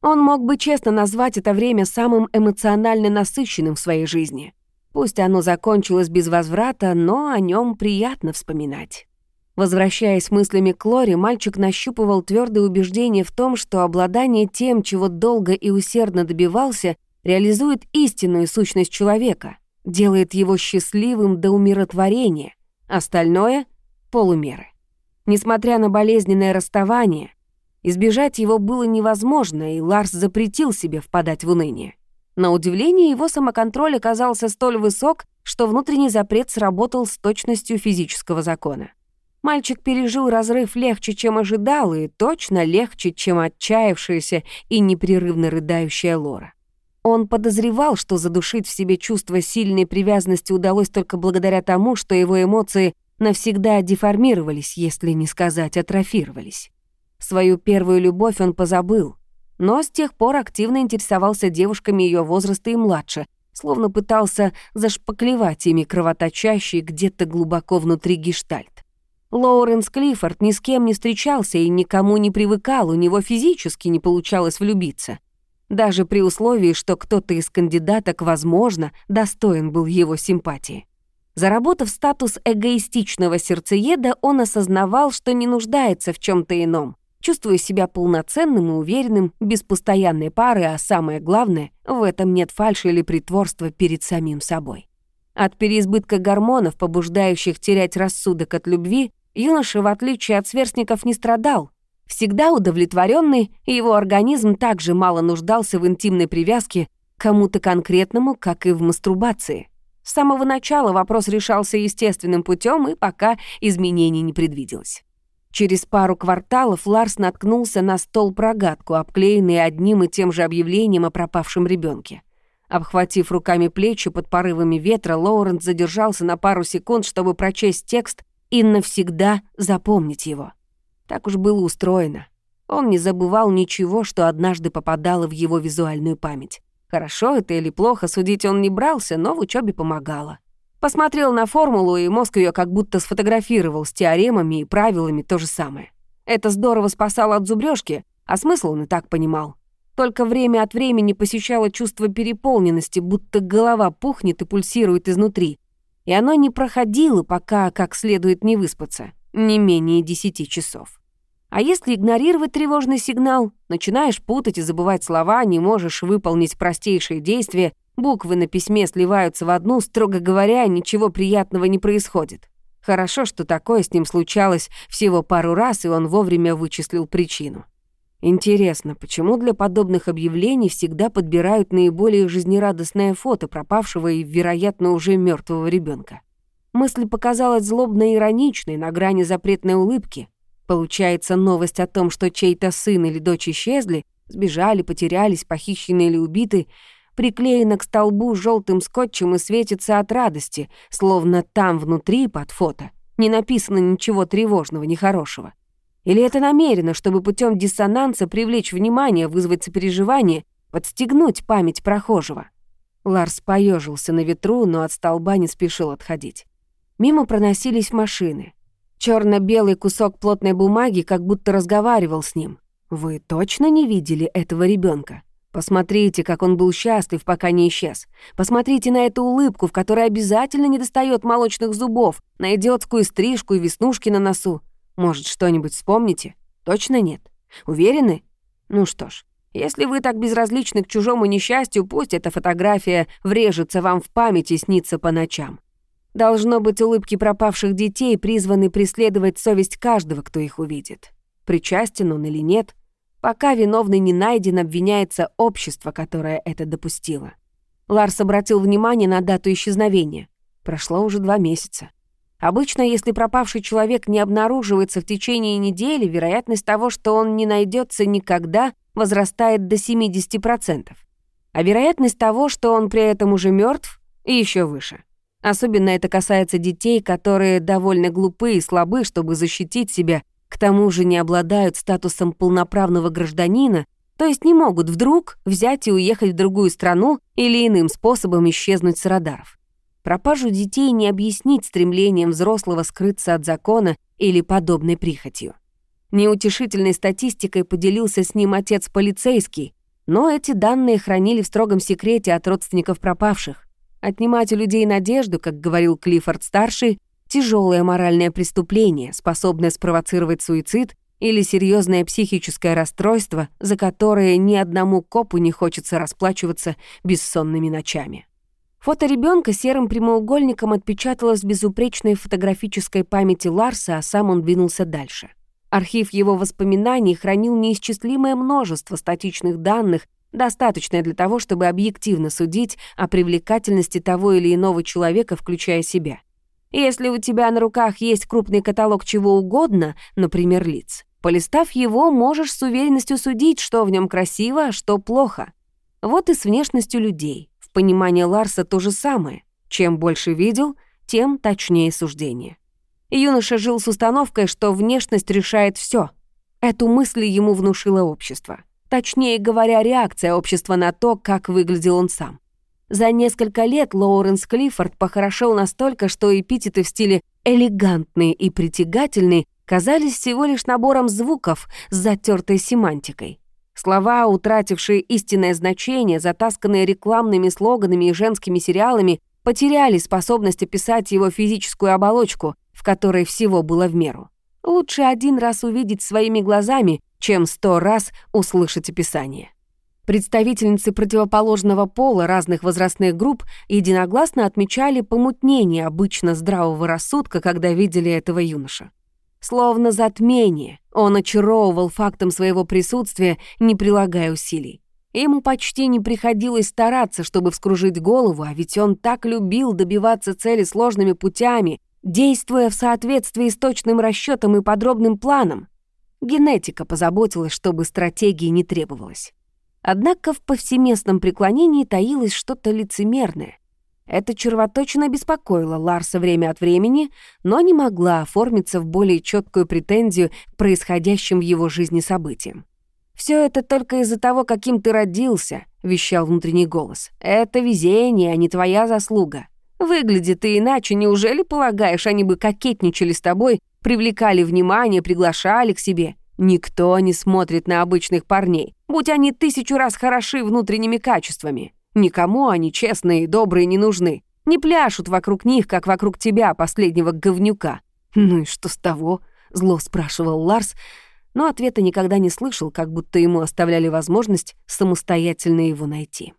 Он мог бы честно назвать это время самым эмоционально насыщенным в своей жизни. Пусть оно закончилось без возврата, но о нем приятно вспоминать. Возвращаясь мыслями к Лоре, мальчик нащупывал твердое убеждение в том, что обладание тем, чего долго и усердно добивался, реализует истинную сущность человека, делает его счастливым до умиротворения, остальное — полумеры. Несмотря на болезненное расставание, избежать его было невозможно, и Ларс запретил себе впадать в уныние. На удивление, его самоконтроль оказался столь высок, что внутренний запрет сработал с точностью физического закона. Мальчик пережил разрыв легче, чем ожидал, и точно легче, чем отчаявшаяся и непрерывно рыдающая Лора. Он подозревал, что задушить в себе чувство сильной привязанности удалось только благодаря тому, что его эмоции навсегда деформировались, если не сказать атрофировались. Свою первую любовь он позабыл, но с тех пор активно интересовался девушками ее возраста и младше, словно пытался зашпаклевать ими кровоточащий где-то глубоко внутри гештальт. Лоуренс Клиффорд ни с кем не встречался и никому не привыкал, у него физически не получалось влюбиться. Даже при условии, что кто-то из кандидаток, возможно, достоин был его симпатии. Заработав статус эгоистичного сердцееда, он осознавал, что не нуждается в чем то ином, чувствуя себя полноценным и уверенным, без постоянной пары, а самое главное, в этом нет фальши или притворства перед самим собой. От переизбытка гормонов, побуждающих терять рассудок от любви, Юноша, в отличие от сверстников, не страдал. Всегда удовлетворенный, его организм также мало нуждался в интимной привязке к кому-то конкретному, как и в мастурбации. С самого начала вопрос решался естественным путем, и пока изменений не предвиделось. Через пару кварталов Ларс наткнулся на стол-прогадку, обклеенный одним и тем же объявлением о пропавшем ребенке. Обхватив руками плечи под порывами ветра, Лоуренс задержался на пару секунд, чтобы прочесть текст и навсегда запомнить его. Так уж было устроено. Он не забывал ничего, что однажды попадало в его визуальную память. Хорошо это или плохо, судить он не брался, но в учебе помогало. Посмотрел на формулу, и мозг ее как будто сфотографировал с теоремами и правилами то же самое. Это здорово спасало от зубрежки, а смысл он и так понимал. Только время от времени посещало чувство переполненности, будто голова пухнет и пульсирует изнутри, и оно не проходило, пока как следует не выспаться, не менее десяти часов. А если игнорировать тревожный сигнал, начинаешь путать и забывать слова, не можешь выполнить простейшие действия, буквы на письме сливаются в одну, строго говоря, ничего приятного не происходит. Хорошо, что такое с ним случалось всего пару раз, и он вовремя вычислил причину. Интересно, почему для подобных объявлений всегда подбирают наиболее жизнерадостное фото пропавшего и, вероятно, уже мертвого ребенка? Мысль показалась злобно ироничной, на грани запретной улыбки. Получается, новость о том, что чей-то сын или дочь исчезли, сбежали, потерялись, похищены или убиты, приклеена к столбу желтым скотчем и светится от радости, словно там внутри, под фото, не написано ничего тревожного, нехорошего. Или это намеренно, чтобы путем диссонанса привлечь внимание, вызвать сопереживание, подстегнуть память прохожего? Ларс поежился на ветру, но от столба не спешил отходить. Мимо проносились машины. черно белый кусок плотной бумаги как будто разговаривал с ним. «Вы точно не видели этого ребенка? Посмотрите, как он был счастлив, пока не исчез. Посмотрите на эту улыбку, в которой обязательно недостает молочных зубов, на идиотскую стрижку и веснушки на носу. Может, что-нибудь вспомните? Точно нет? Уверены? Ну что ж, если вы так безразличны к чужому несчастью, пусть эта фотография врежется вам в память и снится по ночам. Должно быть, улыбки пропавших детей призваны преследовать совесть каждого, кто их увидит. Причастен он или нет — Пока виновный не найден, обвиняется общество, которое это допустило. Ларс обратил внимание на дату исчезновения. Прошло уже два месяца. Обычно, если пропавший человек не обнаруживается в течение недели, вероятность того, что он не найдется никогда, возрастает до 70%. А вероятность того, что он при этом уже мертв, еще выше. Особенно это касается детей, которые довольно глупы и слабы, чтобы защитить себя к тому же не обладают статусом полноправного гражданина, то есть не могут вдруг взять и уехать в другую страну или иным способом исчезнуть с радаров. Пропажу детей не объяснить стремлением взрослого скрыться от закона или подобной прихотью. Неутешительной статистикой поделился с ним отец полицейский, но эти данные хранили в строгом секрете от родственников пропавших. Отнимать у людей надежду, как говорил Клиффорд-старший, тяжелое моральное преступление, способное спровоцировать суицид или серьезное психическое расстройство, за которое ни одному копу не хочется расплачиваться бессонными ночами. Фото ребенка серым прямоугольником отпечаталось в безупречной фотографической памяти Ларса, а сам он двинулся дальше. Архив его воспоминаний хранил неисчислимое множество статичных данных, достаточное для того, чтобы объективно судить о привлекательности того или иного человека, включая себя — если у тебя на руках есть крупный каталог чего угодно, например, лиц, полистав его, можешь с уверенностью судить, что в нем красиво, а что плохо. Вот и с внешностью людей. В понимании Ларса то же самое. Чем больше видел, тем точнее суждение. Юноша жил с установкой, что внешность решает все. Эту мысль ему внушило общество. Точнее говоря, реакция общества на то, как выглядел он сам. За несколько лет Лоуренс Клиффорд похорошел настолько, что эпитеты в стиле «элегантный» и «притягательный» казались всего лишь набором звуков с затертой семантикой. Слова, утратившие истинное значение, затасканные рекламными слоганами и женскими сериалами, потеряли способность описать его физическую оболочку, в которой всего было в меру. Лучше один раз увидеть своими глазами, чем сто раз услышать описание. Представительницы противоположного пола разных возрастных групп единогласно отмечали помутнение обычно здравого рассудка, когда видели этого юноша. Словно затмение, он очаровывал фактом своего присутствия, не прилагая усилий. Ему почти не приходилось стараться, чтобы вскружить голову, а ведь он так любил добиваться цели сложными путями, действуя в соответствии с точным расчетом и подробным планом. Генетика позаботилась, чтобы стратегии не требовалось. Однако в повсеместном преклонении таилось что-то лицемерное. Это червоточина беспокоило Ларса время от времени, но не могла оформиться в более четкую претензию к происходящим в его жизни событиям. «Все это только из-за того, каким ты родился», — вещал внутренний голос. «Это везение, а не твоя заслуга. Выглядит ты иначе, неужели полагаешь, они бы кокетничали с тобой, привлекали внимание, приглашали к себе? Никто не смотрит на обычных парней, будь они тысячу раз хороши внутренними качествами. Никому они честные и добрые не нужны. Не пляшут вокруг них, как вокруг тебя, последнего говнюка. «Ну и что с того?» — зло спрашивал Ларс, но ответа никогда не слышал, как будто ему оставляли возможность самостоятельно его найти.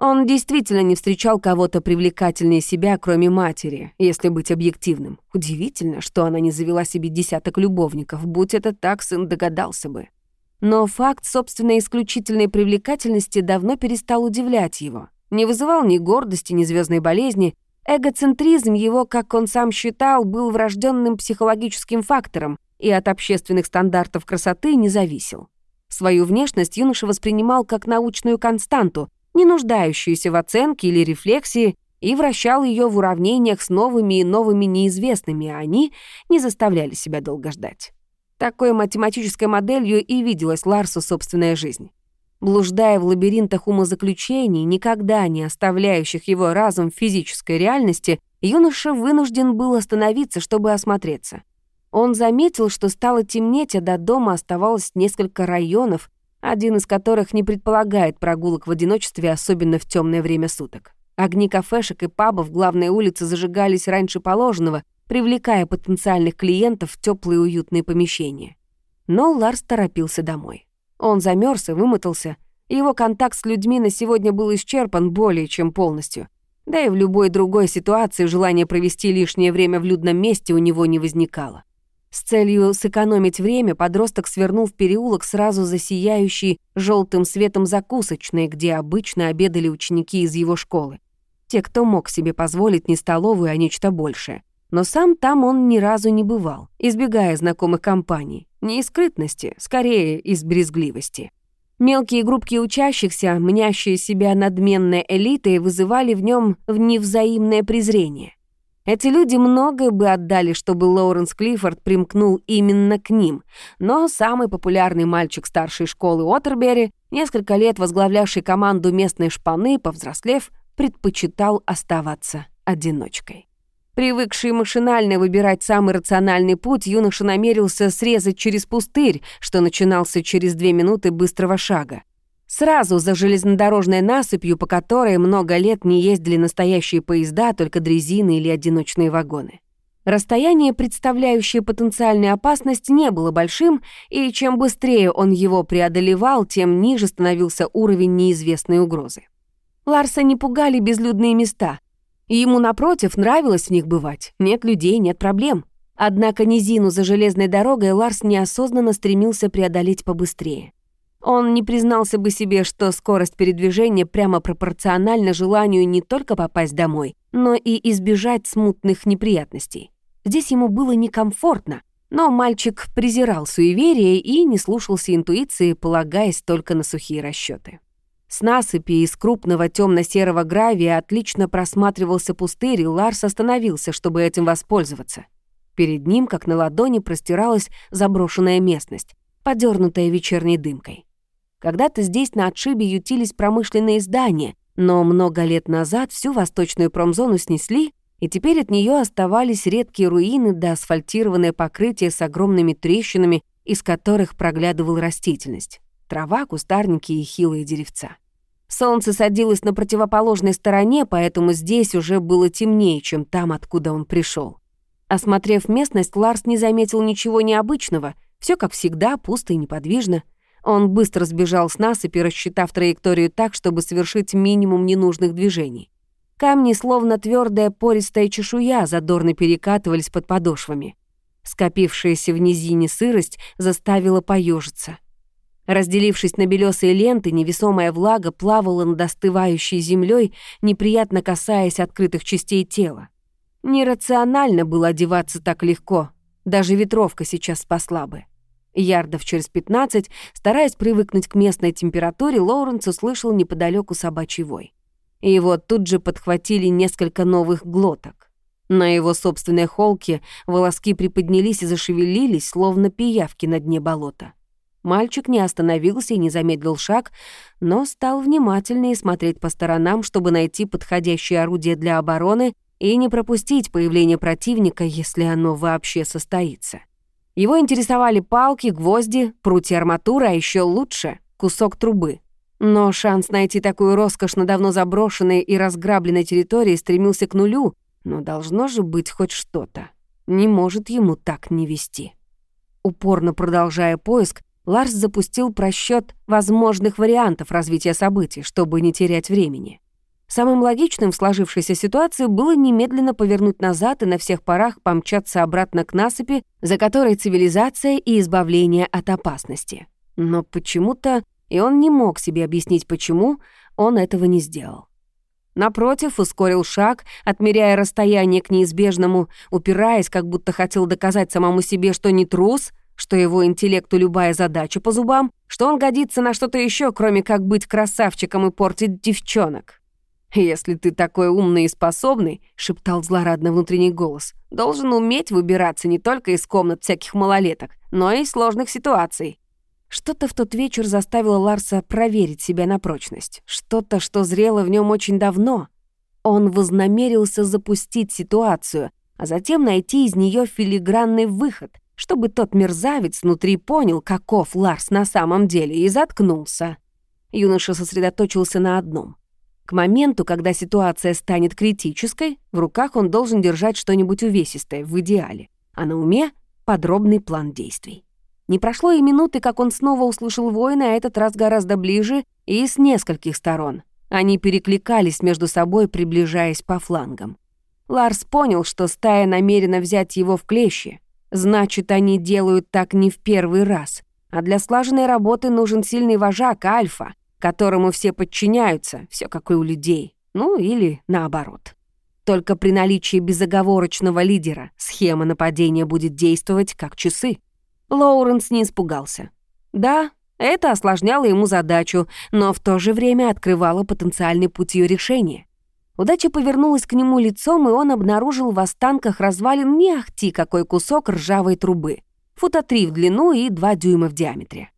Он действительно не встречал кого-то привлекательнее себя, кроме матери, если быть объективным. Удивительно, что она не завела себе десяток любовников, будь это так, сын догадался бы. Но факт собственной исключительной привлекательности давно перестал удивлять его. Не вызывал ни гордости, ни звездной болезни. Эгоцентризм его, как он сам считал, был врожденным психологическим фактором и от общественных стандартов красоты не зависел. Свою внешность юноша воспринимал как научную константу, не нуждающуюся в оценке или рефлексии, и вращал ее в уравнениях с новыми и новыми неизвестными, а они не заставляли себя долго ждать. Такой математической моделью и виделась Ларсу собственная жизнь. Блуждая в лабиринтах умозаключений, никогда не оставляющих его разум в физической реальности, юноша вынужден был остановиться, чтобы осмотреться. Он заметил, что стало темнеть, а до дома оставалось несколько районов, один из которых не предполагает прогулок в одиночестве, особенно в темное время суток. Огни кафешек и пабов главной улицы зажигались раньше положенного, привлекая потенциальных клиентов в теплые уютные помещения. Но Ларс торопился домой. Он замерз и вымотался, его контакт с людьми на сегодня был исчерпан более чем полностью. Да и в любой другой ситуации желание провести лишнее время в людном месте у него не возникало. С целью сэкономить время подросток свернул в переулок сразу за сияющей желтым светом закусочной, где обычно обедали ученики из его школы. Те, кто мог себе позволить не столовую, а нечто большее. Но сам там он ни разу не бывал, избегая знакомых компаний. Не из скрытности, скорее из брезгливости. Мелкие группки учащихся, мнящие себя надменной элитой, вызывали в нем невзаимное презрение. Эти люди многое бы отдали, чтобы Лоуренс Клиффорд примкнул именно к ним, но самый популярный мальчик старшей школы Уотербери, несколько лет возглавлявший команду местной шпаны, повзрослев, предпочитал оставаться одиночкой. Привыкший машинально выбирать самый рациональный путь, юноша намерился срезать через пустырь, что начинался через две минуты быстрого шага. Сразу за железнодорожной насыпью, по которой много лет не ездили настоящие поезда, только дрезины или одиночные вагоны. Расстояние, представляющее потенциальную опасность, не было большим, и чем быстрее он его преодолевал, тем ниже становился уровень неизвестной угрозы. Ларса не пугали безлюдные места. Ему, напротив, нравилось в них бывать. Нет людей, нет проблем. Однако низину за железной дорогой Ларс неосознанно стремился преодолеть побыстрее. Он не признался бы себе, что скорость передвижения прямо пропорциональна желанию не только попасть домой, но и избежать смутных неприятностей. Здесь ему было некомфортно, но мальчик презирал суеверие и не слушался интуиции, полагаясь только на сухие расчеты. С насыпи из крупного темно-серого гравия отлично просматривался пустырь, и Ларс остановился, чтобы этим воспользоваться. Перед ним, как на ладони, простиралась заброшенная местность, подернутая вечерней дымкой. Когда-то здесь на отшибе ютились промышленные здания, но много лет назад всю восточную промзону снесли, и теперь от нее оставались редкие руины да асфальтированное покрытие с огромными трещинами, из которых проглядывала растительность. Трава, кустарники и хилые деревца. Солнце садилось на противоположной стороне, поэтому здесь уже было темнее, чем там, откуда он пришел. Осмотрев местность, Ларс не заметил ничего необычного. Все как всегда, пусто и неподвижно. Он быстро сбежал с насыпи, рассчитав траекторию так, чтобы совершить минимум ненужных движений. Камни, словно твердая пористая чешуя, задорно перекатывались под подошвами. Скопившаяся в низине сырость заставила поежиться. Разделившись на белесые ленты, невесомая влага плавала над остывающей землей, неприятно касаясь открытых частей тела. Нерационально было одеваться так легко, даже ветровка сейчас спасла бы. Ярдов через 15, стараясь привыкнуть к местной температуре, Лоуренс услышал неподалеку собачий вой. И его тут же подхватили несколько новых глоток. На его собственной холке волоски приподнялись и зашевелились, словно пиявки на дне болота. Мальчик не остановился и не замедлил шаг, но стал внимательнее смотреть по сторонам, чтобы найти подходящее орудие для обороны и не пропустить появление противника, если оно вообще состоится. Его интересовали палки, гвозди, прутья арматуры, а еще лучше — кусок трубы. Но шанс найти такую роскошь на давно заброшенной и разграбленной территории стремился к нулю, но должно же быть хоть что-то. Не может ему так не вести. Упорно продолжая поиск, Ларс запустил просчет возможных вариантов развития событий, чтобы не терять времени. Самым логичным в сложившейся ситуации было немедленно повернуть назад и на всех парах помчаться обратно к насыпи, за которой цивилизация и избавление от опасности. Но почему-то, и он не мог себе объяснить почему, он этого не сделал. Напротив, ускорил шаг, отмеряя расстояние к неизбежному, упираясь, как будто хотел доказать самому себе, что не трус, что его интеллекту любая задача по зубам, что он годится на что-то еще, кроме как быть красавчиком и портить девчонок. «Если ты такой умный и способный», — шептал злорадно внутренний голос, «должен уметь выбираться не только из комнат всяких малолеток, но и из сложных ситуаций». Что-то в тот вечер заставило Ларса проверить себя на прочность. Что-то, что зрело в нем очень давно. Он вознамерился запустить ситуацию, а затем найти из нее филигранный выход, чтобы тот мерзавец внутри понял, каков Ларс на самом деле, и заткнулся. Юноша сосредоточился на одном. К моменту, когда ситуация станет критической, в руках он должен держать что-нибудь увесистое, в идеале, а на уме — подробный план действий. Не прошло и минуты, как он снова услышал воина, а этот раз гораздо ближе и с нескольких сторон. Они перекликались между собой, приближаясь по флангам. Ларс понял, что стая намерена взять его в клещи. Значит, они делают так не в первый раз. А для слаженной работы нужен сильный вожак, альфа, которому все подчиняются, все как и у людей. Ну, или наоборот. Только при наличии безоговорочного лидера схема нападения будет действовать как часы. Лоуренс не испугался. Да, это осложняло ему задачу, но в то же время открывало потенциальный путь ее решения. Удача повернулась к нему лицом, и он обнаружил в останках развалин не ахти какой кусок ржавой трубы. Фута три в длину и два дюйма в диаметре.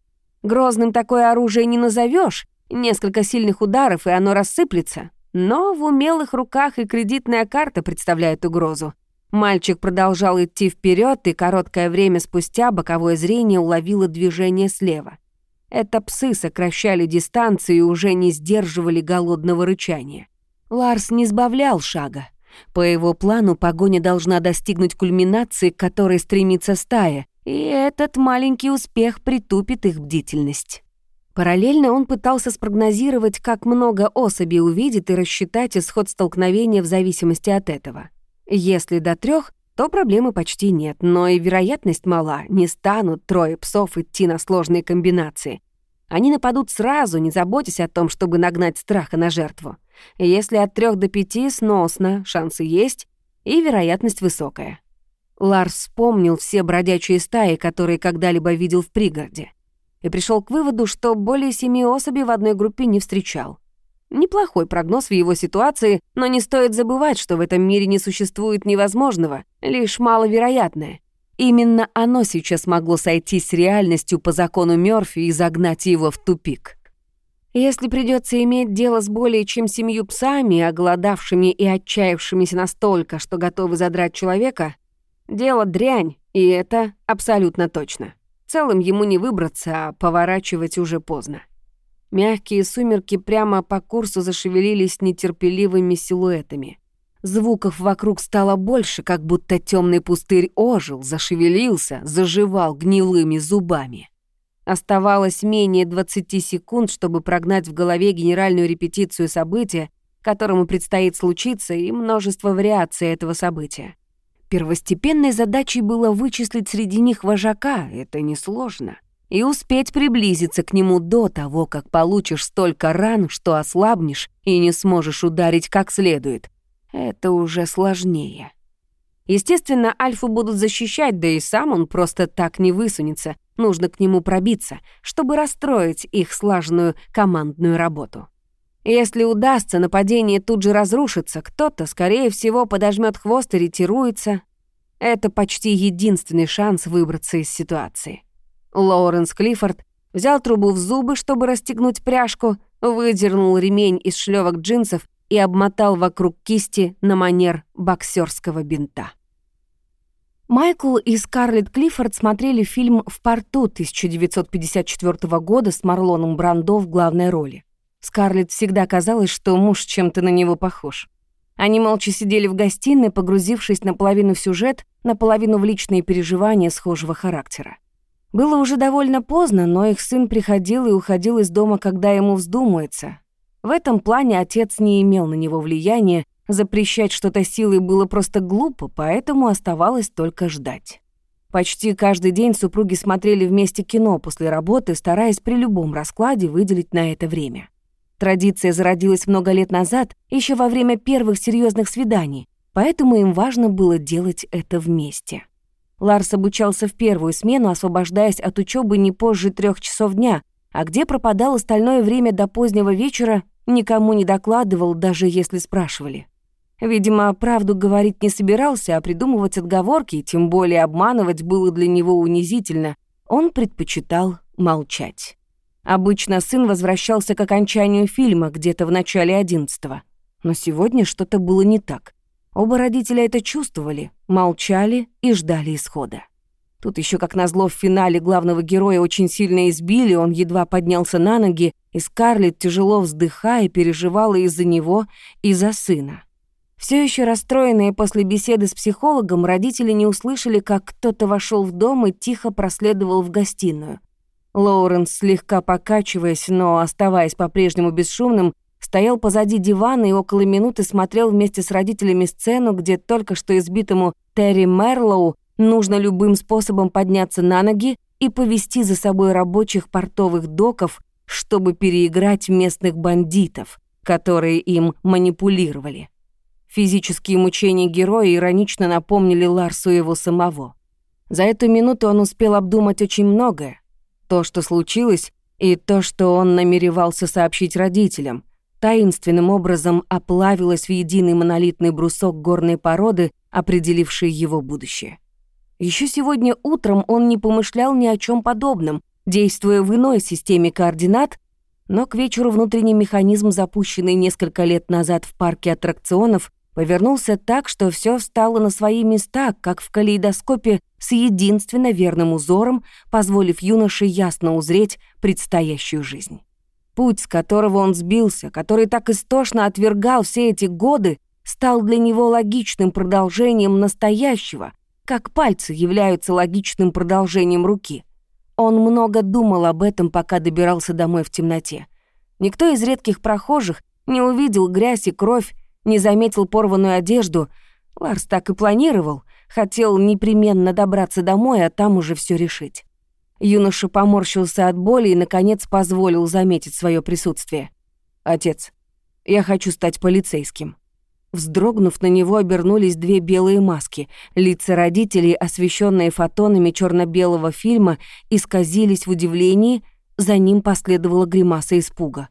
Грозным такое оружие не назовешь, несколько сильных ударов, и оно рассыплется. Но в умелых руках и кредитная карта представляет угрозу. Мальчик продолжал идти вперед, и короткое время спустя боковое зрение уловило движение слева. Это псы сокращали дистанцию и уже не сдерживали голодного рычания. Ларс не сбавлял шага. По его плану погоня должна достигнуть кульминации, к которой стремится стая, и этот маленький успех притупит их бдительность. Параллельно он пытался спрогнозировать, как много особей увидит и рассчитать исход столкновения в зависимости от этого. Если до трех, то проблемы почти нет, но и вероятность мала, не станут трое псов идти на сложные комбинации. Они нападут сразу, не заботясь о том, чтобы нагнать страха на жертву. Если от трех до пяти сносно, шансы есть, и вероятность высокая. Ларс вспомнил все бродячие стаи, которые когда-либо видел в пригороде, и пришел к выводу, что более семи особей в одной группе не встречал. Неплохой прогноз в его ситуации, но не стоит забывать, что в этом мире не существует невозможного, лишь маловероятное. Именно оно сейчас могло сойтись с реальностью по закону Мёрфи и загнать его в тупик. Если придется иметь дело с более чем семью псами, оголодавшими и отчаявшимися настолько, что готовы задрать человека, дело дрянь, и это абсолютно точно. В целом ему не выбраться, а поворачивать уже поздно. Мягкие сумерки прямо по курсу зашевелились нетерпеливыми силуэтами. Звуков вокруг стало больше, как будто темный пустырь ожил, зашевелился, заживал гнилыми зубами. Оставалось менее 20 секунд, чтобы прогнать в голове генеральную репетицию события, которому предстоит случиться, и множество вариаций этого события. Первостепенной задачей было вычислить среди них вожака, это несложно и успеть приблизиться к нему до того, как получишь столько ран, что ослабнешь и не сможешь ударить как следует. Это уже сложнее. Естественно, Альфу будут защищать, да и сам он просто так не высунется. Нужно к нему пробиться, чтобы расстроить их слаженную командную работу. Если удастся, нападение тут же разрушится, кто-то, скорее всего, подожмет хвост и ретируется. Это почти единственный шанс выбраться из ситуации. Лоуренс Клиффорд взял трубу в зубы, чтобы расстегнуть пряжку, выдернул ремень из шлёвок джинсов и обмотал вокруг кисти на манер боксерского бинта. Майкл и Скарлетт Клиффорд смотрели фильм «В порту» 1954 года с Марлоном Брандо в главной роли. Скарлетт всегда казалось, что муж чем-то на него похож. Они молча сидели в гостиной, погрузившись наполовину в сюжет, наполовину в личные переживания схожего характера. Было уже довольно поздно, но их сын приходил и уходил из дома, когда ему вздумается. В этом плане отец не имел на него влияния, запрещать что-то силой было просто глупо, поэтому оставалось только ждать. Почти каждый день супруги смотрели вместе кино после работы, стараясь при любом раскладе выделить на это время. Традиция зародилась много лет назад, еще во время первых серьезных свиданий, поэтому им важно было делать это вместе. Ларс обучался в первую смену, освобождаясь от учебы не позже трех часов дня, а где пропадал остальное время до позднего вечера, никому не докладывал, даже если спрашивали. Видимо, правду говорить не собирался, а придумывать отговорки, тем более обманывать было для него унизительно. Он предпочитал молчать. Обычно сын возвращался к окончанию фильма где-то в начале одиннадцатого. Но сегодня что-то было не так. Оба родителя это чувствовали, молчали и ждали исхода. Тут еще как назло в финале главного героя очень сильно избили, он едва поднялся на ноги, и Скарлетт, тяжело вздыхая, переживала из-за него и за сына. Все еще расстроенные после беседы с психологом, родители не услышали, как кто-то вошел в дом и тихо проследовал в гостиную. Лоуренс, слегка покачиваясь, но оставаясь по-прежнему бесшумным, стоял позади дивана и около минуты смотрел вместе с родителями сцену, где только что избитому Терри Мерлоу нужно любым способом подняться на ноги и повести за собой рабочих портовых доков, чтобы переиграть местных бандитов, которые им манипулировали. Физические мучения героя иронично напомнили Ларсу его самого. За эту минуту он успел обдумать очень многое. То, что случилось, и то, что он намеревался сообщить родителям, таинственным образом оплавилось в единый монолитный брусок горной породы, определивший его будущее. Еще сегодня утром он не помышлял ни о чем подобном, действуя в иной системе координат, но к вечеру внутренний механизм, запущенный несколько лет назад в парке аттракционов, повернулся так, что все встало на свои места, как в калейдоскопе с единственно верным узором, позволив юноше ясно узреть предстоящую жизнь. Путь, с которого он сбился, который так истошно отвергал все эти годы, стал для него логичным продолжением настоящего, как пальцы являются логичным продолжением руки. Он много думал об этом, пока добирался домой в темноте. Никто из редких прохожих не увидел грязь и кровь, не заметил порванную одежду. Ларс так и планировал, хотел непременно добраться домой, а там уже все решить. Юноша поморщился от боли и, наконец, позволил заметить свое присутствие. «Отец, я хочу стать полицейским». Вздрогнув, на него обернулись две белые маски. Лица родителей, освещенные фотонами черно белого фильма, исказились в удивлении, за ним последовала гримаса испуга.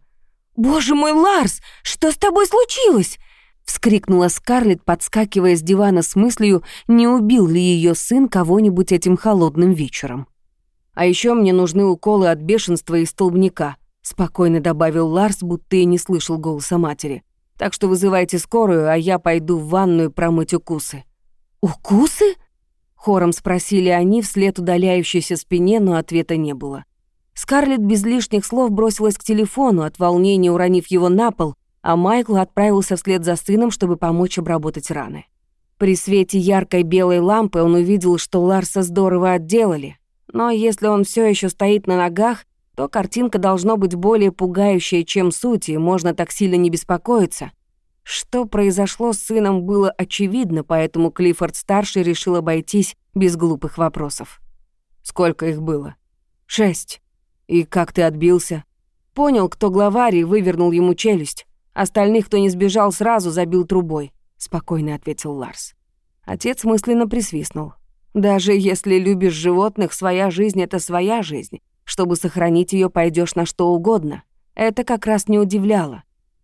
«Боже мой, Ларс, что с тобой случилось?» вскрикнула Скарлетт, подскакивая с дивана с мыслью, не убил ли ее сын кого-нибудь этим холодным вечером. А еще мне нужны уколы от бешенства и столбняка», — спокойно добавил Ларс, будто и не слышал голоса матери. «Так что вызывайте скорую, а я пойду в ванную промыть укусы». «Укусы?» — хором спросили они вслед удаляющейся спине, но ответа не было. Скарлетт без лишних слов бросилась к телефону, от волнения уронив его на пол, а Майкл отправился вслед за сыном, чтобы помочь обработать раны. При свете яркой белой лампы он увидел, что Ларса здорово отделали, но если он все еще стоит на ногах, то картинка должно быть более пугающая, чем суть, и можно так сильно не беспокоиться. Что произошло с сыном было очевидно, поэтому Клиффорд-старший решил обойтись без глупых вопросов. «Сколько их было?» «Шесть. И как ты отбился?» Понял, кто главарь, и вывернул ему челюсть. Остальных, кто не сбежал сразу, забил трубой», — спокойно ответил Ларс. Отец мысленно присвистнул. Даже если любишь животных, своя жизнь — это своя жизнь. Чтобы сохранить ее, пойдешь на что угодно. Это как раз не удивляло.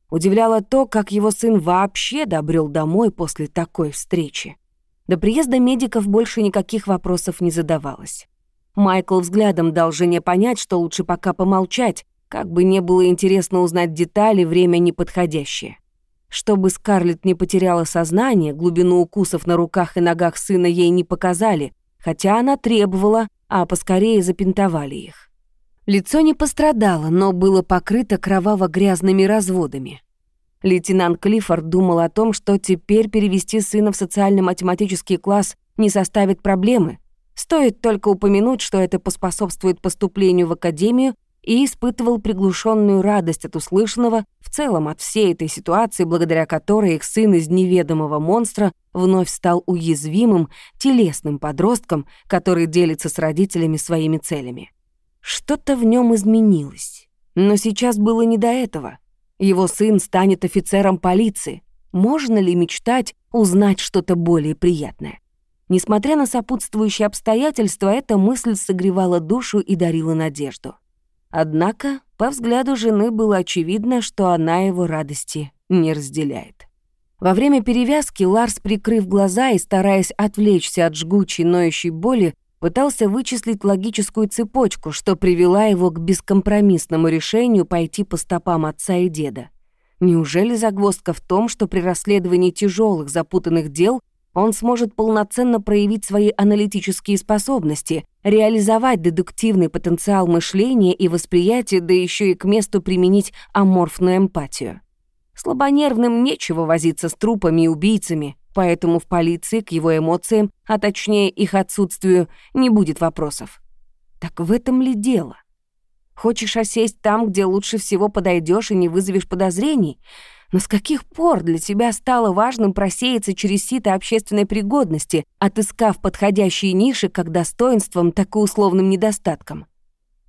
Удивляло то, как его сын вообще добрел домой после такой встречи. До приезда медиков больше никаких вопросов не задавалось. Майкл взглядом дал жене понять, что лучше пока помолчать, как бы не было интересно узнать детали, время неподходящее. Чтобы Скарлетт не потеряла сознание, глубину укусов на руках и ногах сына ей не показали, хотя она требовала, а поскорее запинтовали их. Лицо не пострадало, но было покрыто кроваво-грязными разводами. Лейтенант Клиффорд думал о том, что теперь перевести сына в социально-математический класс не составит проблемы. Стоит только упомянуть, что это поспособствует поступлению в академию и испытывал приглушенную радость от услышанного, в целом от всей этой ситуации, благодаря которой их сын из неведомого монстра вновь стал уязвимым, телесным подростком, который делится с родителями своими целями. Что-то в нем изменилось. Но сейчас было не до этого. Его сын станет офицером полиции. Можно ли мечтать узнать что-то более приятное? Несмотря на сопутствующие обстоятельства, эта мысль согревала душу и дарила надежду. Однако, по взгляду жены было очевидно, что она его радости не разделяет. Во время перевязки Ларс, прикрыв глаза и стараясь отвлечься от жгучей, ноющей боли, пытался вычислить логическую цепочку, что привела его к бескомпромиссному решению пойти по стопам отца и деда. Неужели загвоздка в том, что при расследовании тяжелых запутанных дел он сможет полноценно проявить свои аналитические способности, реализовать дедуктивный потенциал мышления и восприятия, да еще и к месту применить аморфную эмпатию. Слабонервным нечего возиться с трупами и убийцами, поэтому в полиции к его эмоциям, а точнее их отсутствию, не будет вопросов. Так в этом ли дело? Хочешь осесть там, где лучше всего подойдешь и не вызовешь подозрений — но с каких пор для тебя стало важным просеяться через сито общественной пригодности, отыскав подходящие ниши как достоинством, так и условным недостатком?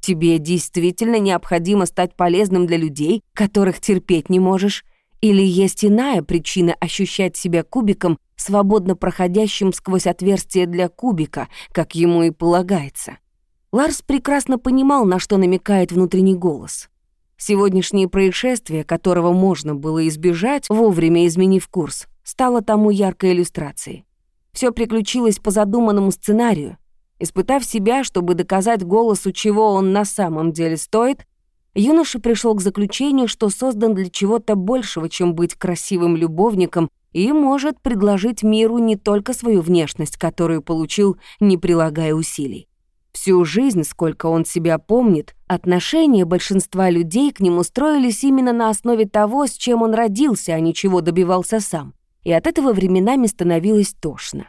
Тебе действительно необходимо стать полезным для людей, которых терпеть не можешь? Или есть иная причина ощущать себя кубиком, свободно проходящим сквозь отверстие для кубика, как ему и полагается? Ларс прекрасно понимал, на что намекает внутренний голос. Сегодняшнее происшествие, которого можно было избежать, вовремя изменив курс, стало тому яркой иллюстрацией. Все приключилось по задуманному сценарию. Испытав себя, чтобы доказать голосу, чего он на самом деле стоит, юноша пришел к заключению, что создан для чего-то большего, чем быть красивым любовником, и может предложить миру не только свою внешность, которую получил, не прилагая усилий. Всю жизнь, сколько он себя помнит, отношения большинства людей к нему строились именно на основе того, с чем он родился, а не чего добивался сам. И от этого временами становилось тошно.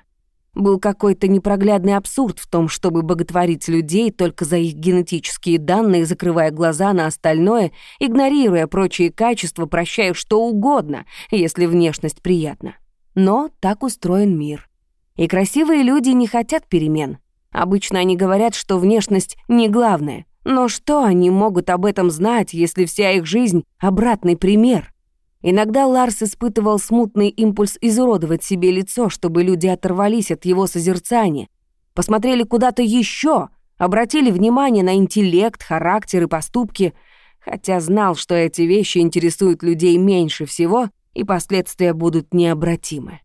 Был какой-то непроглядный абсурд в том, чтобы боготворить людей только за их генетические данные, закрывая глаза на остальное, игнорируя прочие качества, прощая что угодно, если внешность приятна. Но так устроен мир. И красивые люди не хотят перемен, Обычно они говорят, что внешность не главное. Но что они могут об этом знать, если вся их жизнь — обратный пример? Иногда Ларс испытывал смутный импульс изуродовать себе лицо, чтобы люди оторвались от его созерцания, посмотрели куда-то еще, обратили внимание на интеллект, характер и поступки, хотя знал, что эти вещи интересуют людей меньше всего, и последствия будут необратимы.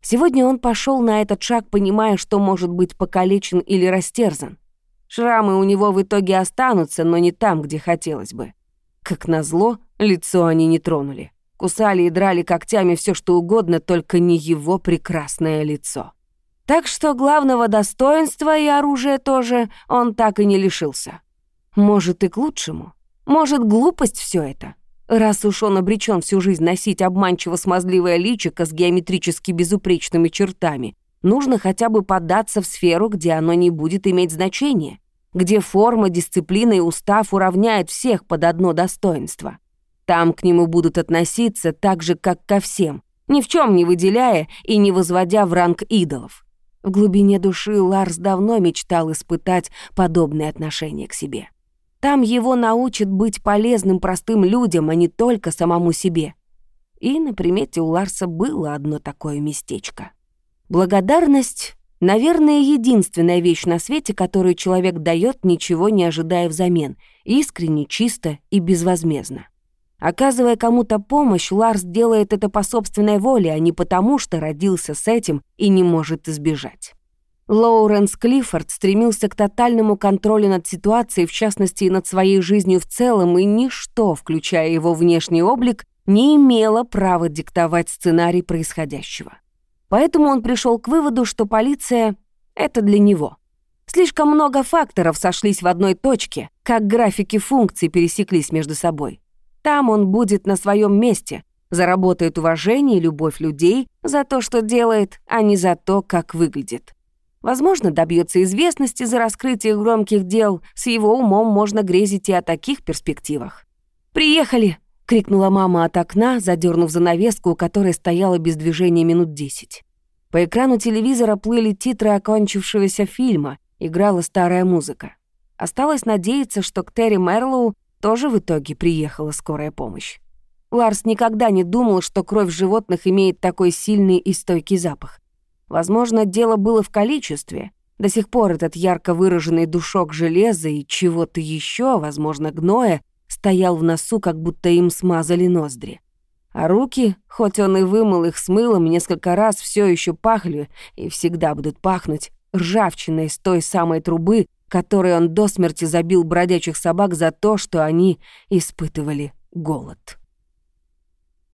Сегодня он пошел на этот шаг, понимая, что может быть покалечен или растерзан. Шрамы у него в итоге останутся, но не там, где хотелось бы. Как назло, лицо они не тронули. Кусали и драли когтями все что угодно, только не его прекрасное лицо. Так что главного достоинства и оружия тоже он так и не лишился. Может, и к лучшему. Может, глупость все это. Раз уж он обречен всю жизнь носить обманчиво-смазливое личико с геометрически безупречными чертами, нужно хотя бы податься в сферу, где оно не будет иметь значения, где форма, дисциплина и устав уравняют всех под одно достоинство. Там к нему будут относиться так же, как ко всем, ни в чем не выделяя и не возводя в ранг идолов. В глубине души Ларс давно мечтал испытать подобное отношение к себе. Там его научат быть полезным простым людям, а не только самому себе. И на примете у Ларса было одно такое местечко. Благодарность — наверное, единственная вещь на свете, которую человек дает, ничего не ожидая взамен, искренне, чисто и безвозмездно. Оказывая кому-то помощь, Ларс делает это по собственной воле, а не потому, что родился с этим и не может избежать. Лоуренс Клиффорд стремился к тотальному контролю над ситуацией, в частности над своей жизнью в целом, и ничто, включая его внешний облик, не имело права диктовать сценарий происходящего. Поэтому он пришел к выводу, что полиция — это для него. Слишком много факторов сошлись в одной точке, как графики функций пересеклись между собой. Там он будет на своем месте, заработает уважение и любовь людей за то, что делает, а не за то, как выглядит. Возможно, добьется известности за раскрытие громких дел. С его умом можно грезить и о таких перспективах. «Приехали!» — крикнула мама от окна, задернув занавеску, у которой стояла без движения минут десять. По экрану телевизора плыли титры окончившегося фильма, играла старая музыка. Осталось надеяться, что к Терри Мерлоу тоже в итоге приехала скорая помощь. Ларс никогда не думал, что кровь животных имеет такой сильный и стойкий запах. Возможно, дело было в количестве. До сих пор этот ярко выраженный душок железа и чего-то еще, возможно, гноя, стоял в носу, как будто им смазали ноздри. А руки, хоть он и вымыл их с мылом несколько раз, все еще пахли и всегда будут пахнуть ржавчиной с той самой трубы, которой он до смерти забил бродячих собак за то, что они испытывали голод.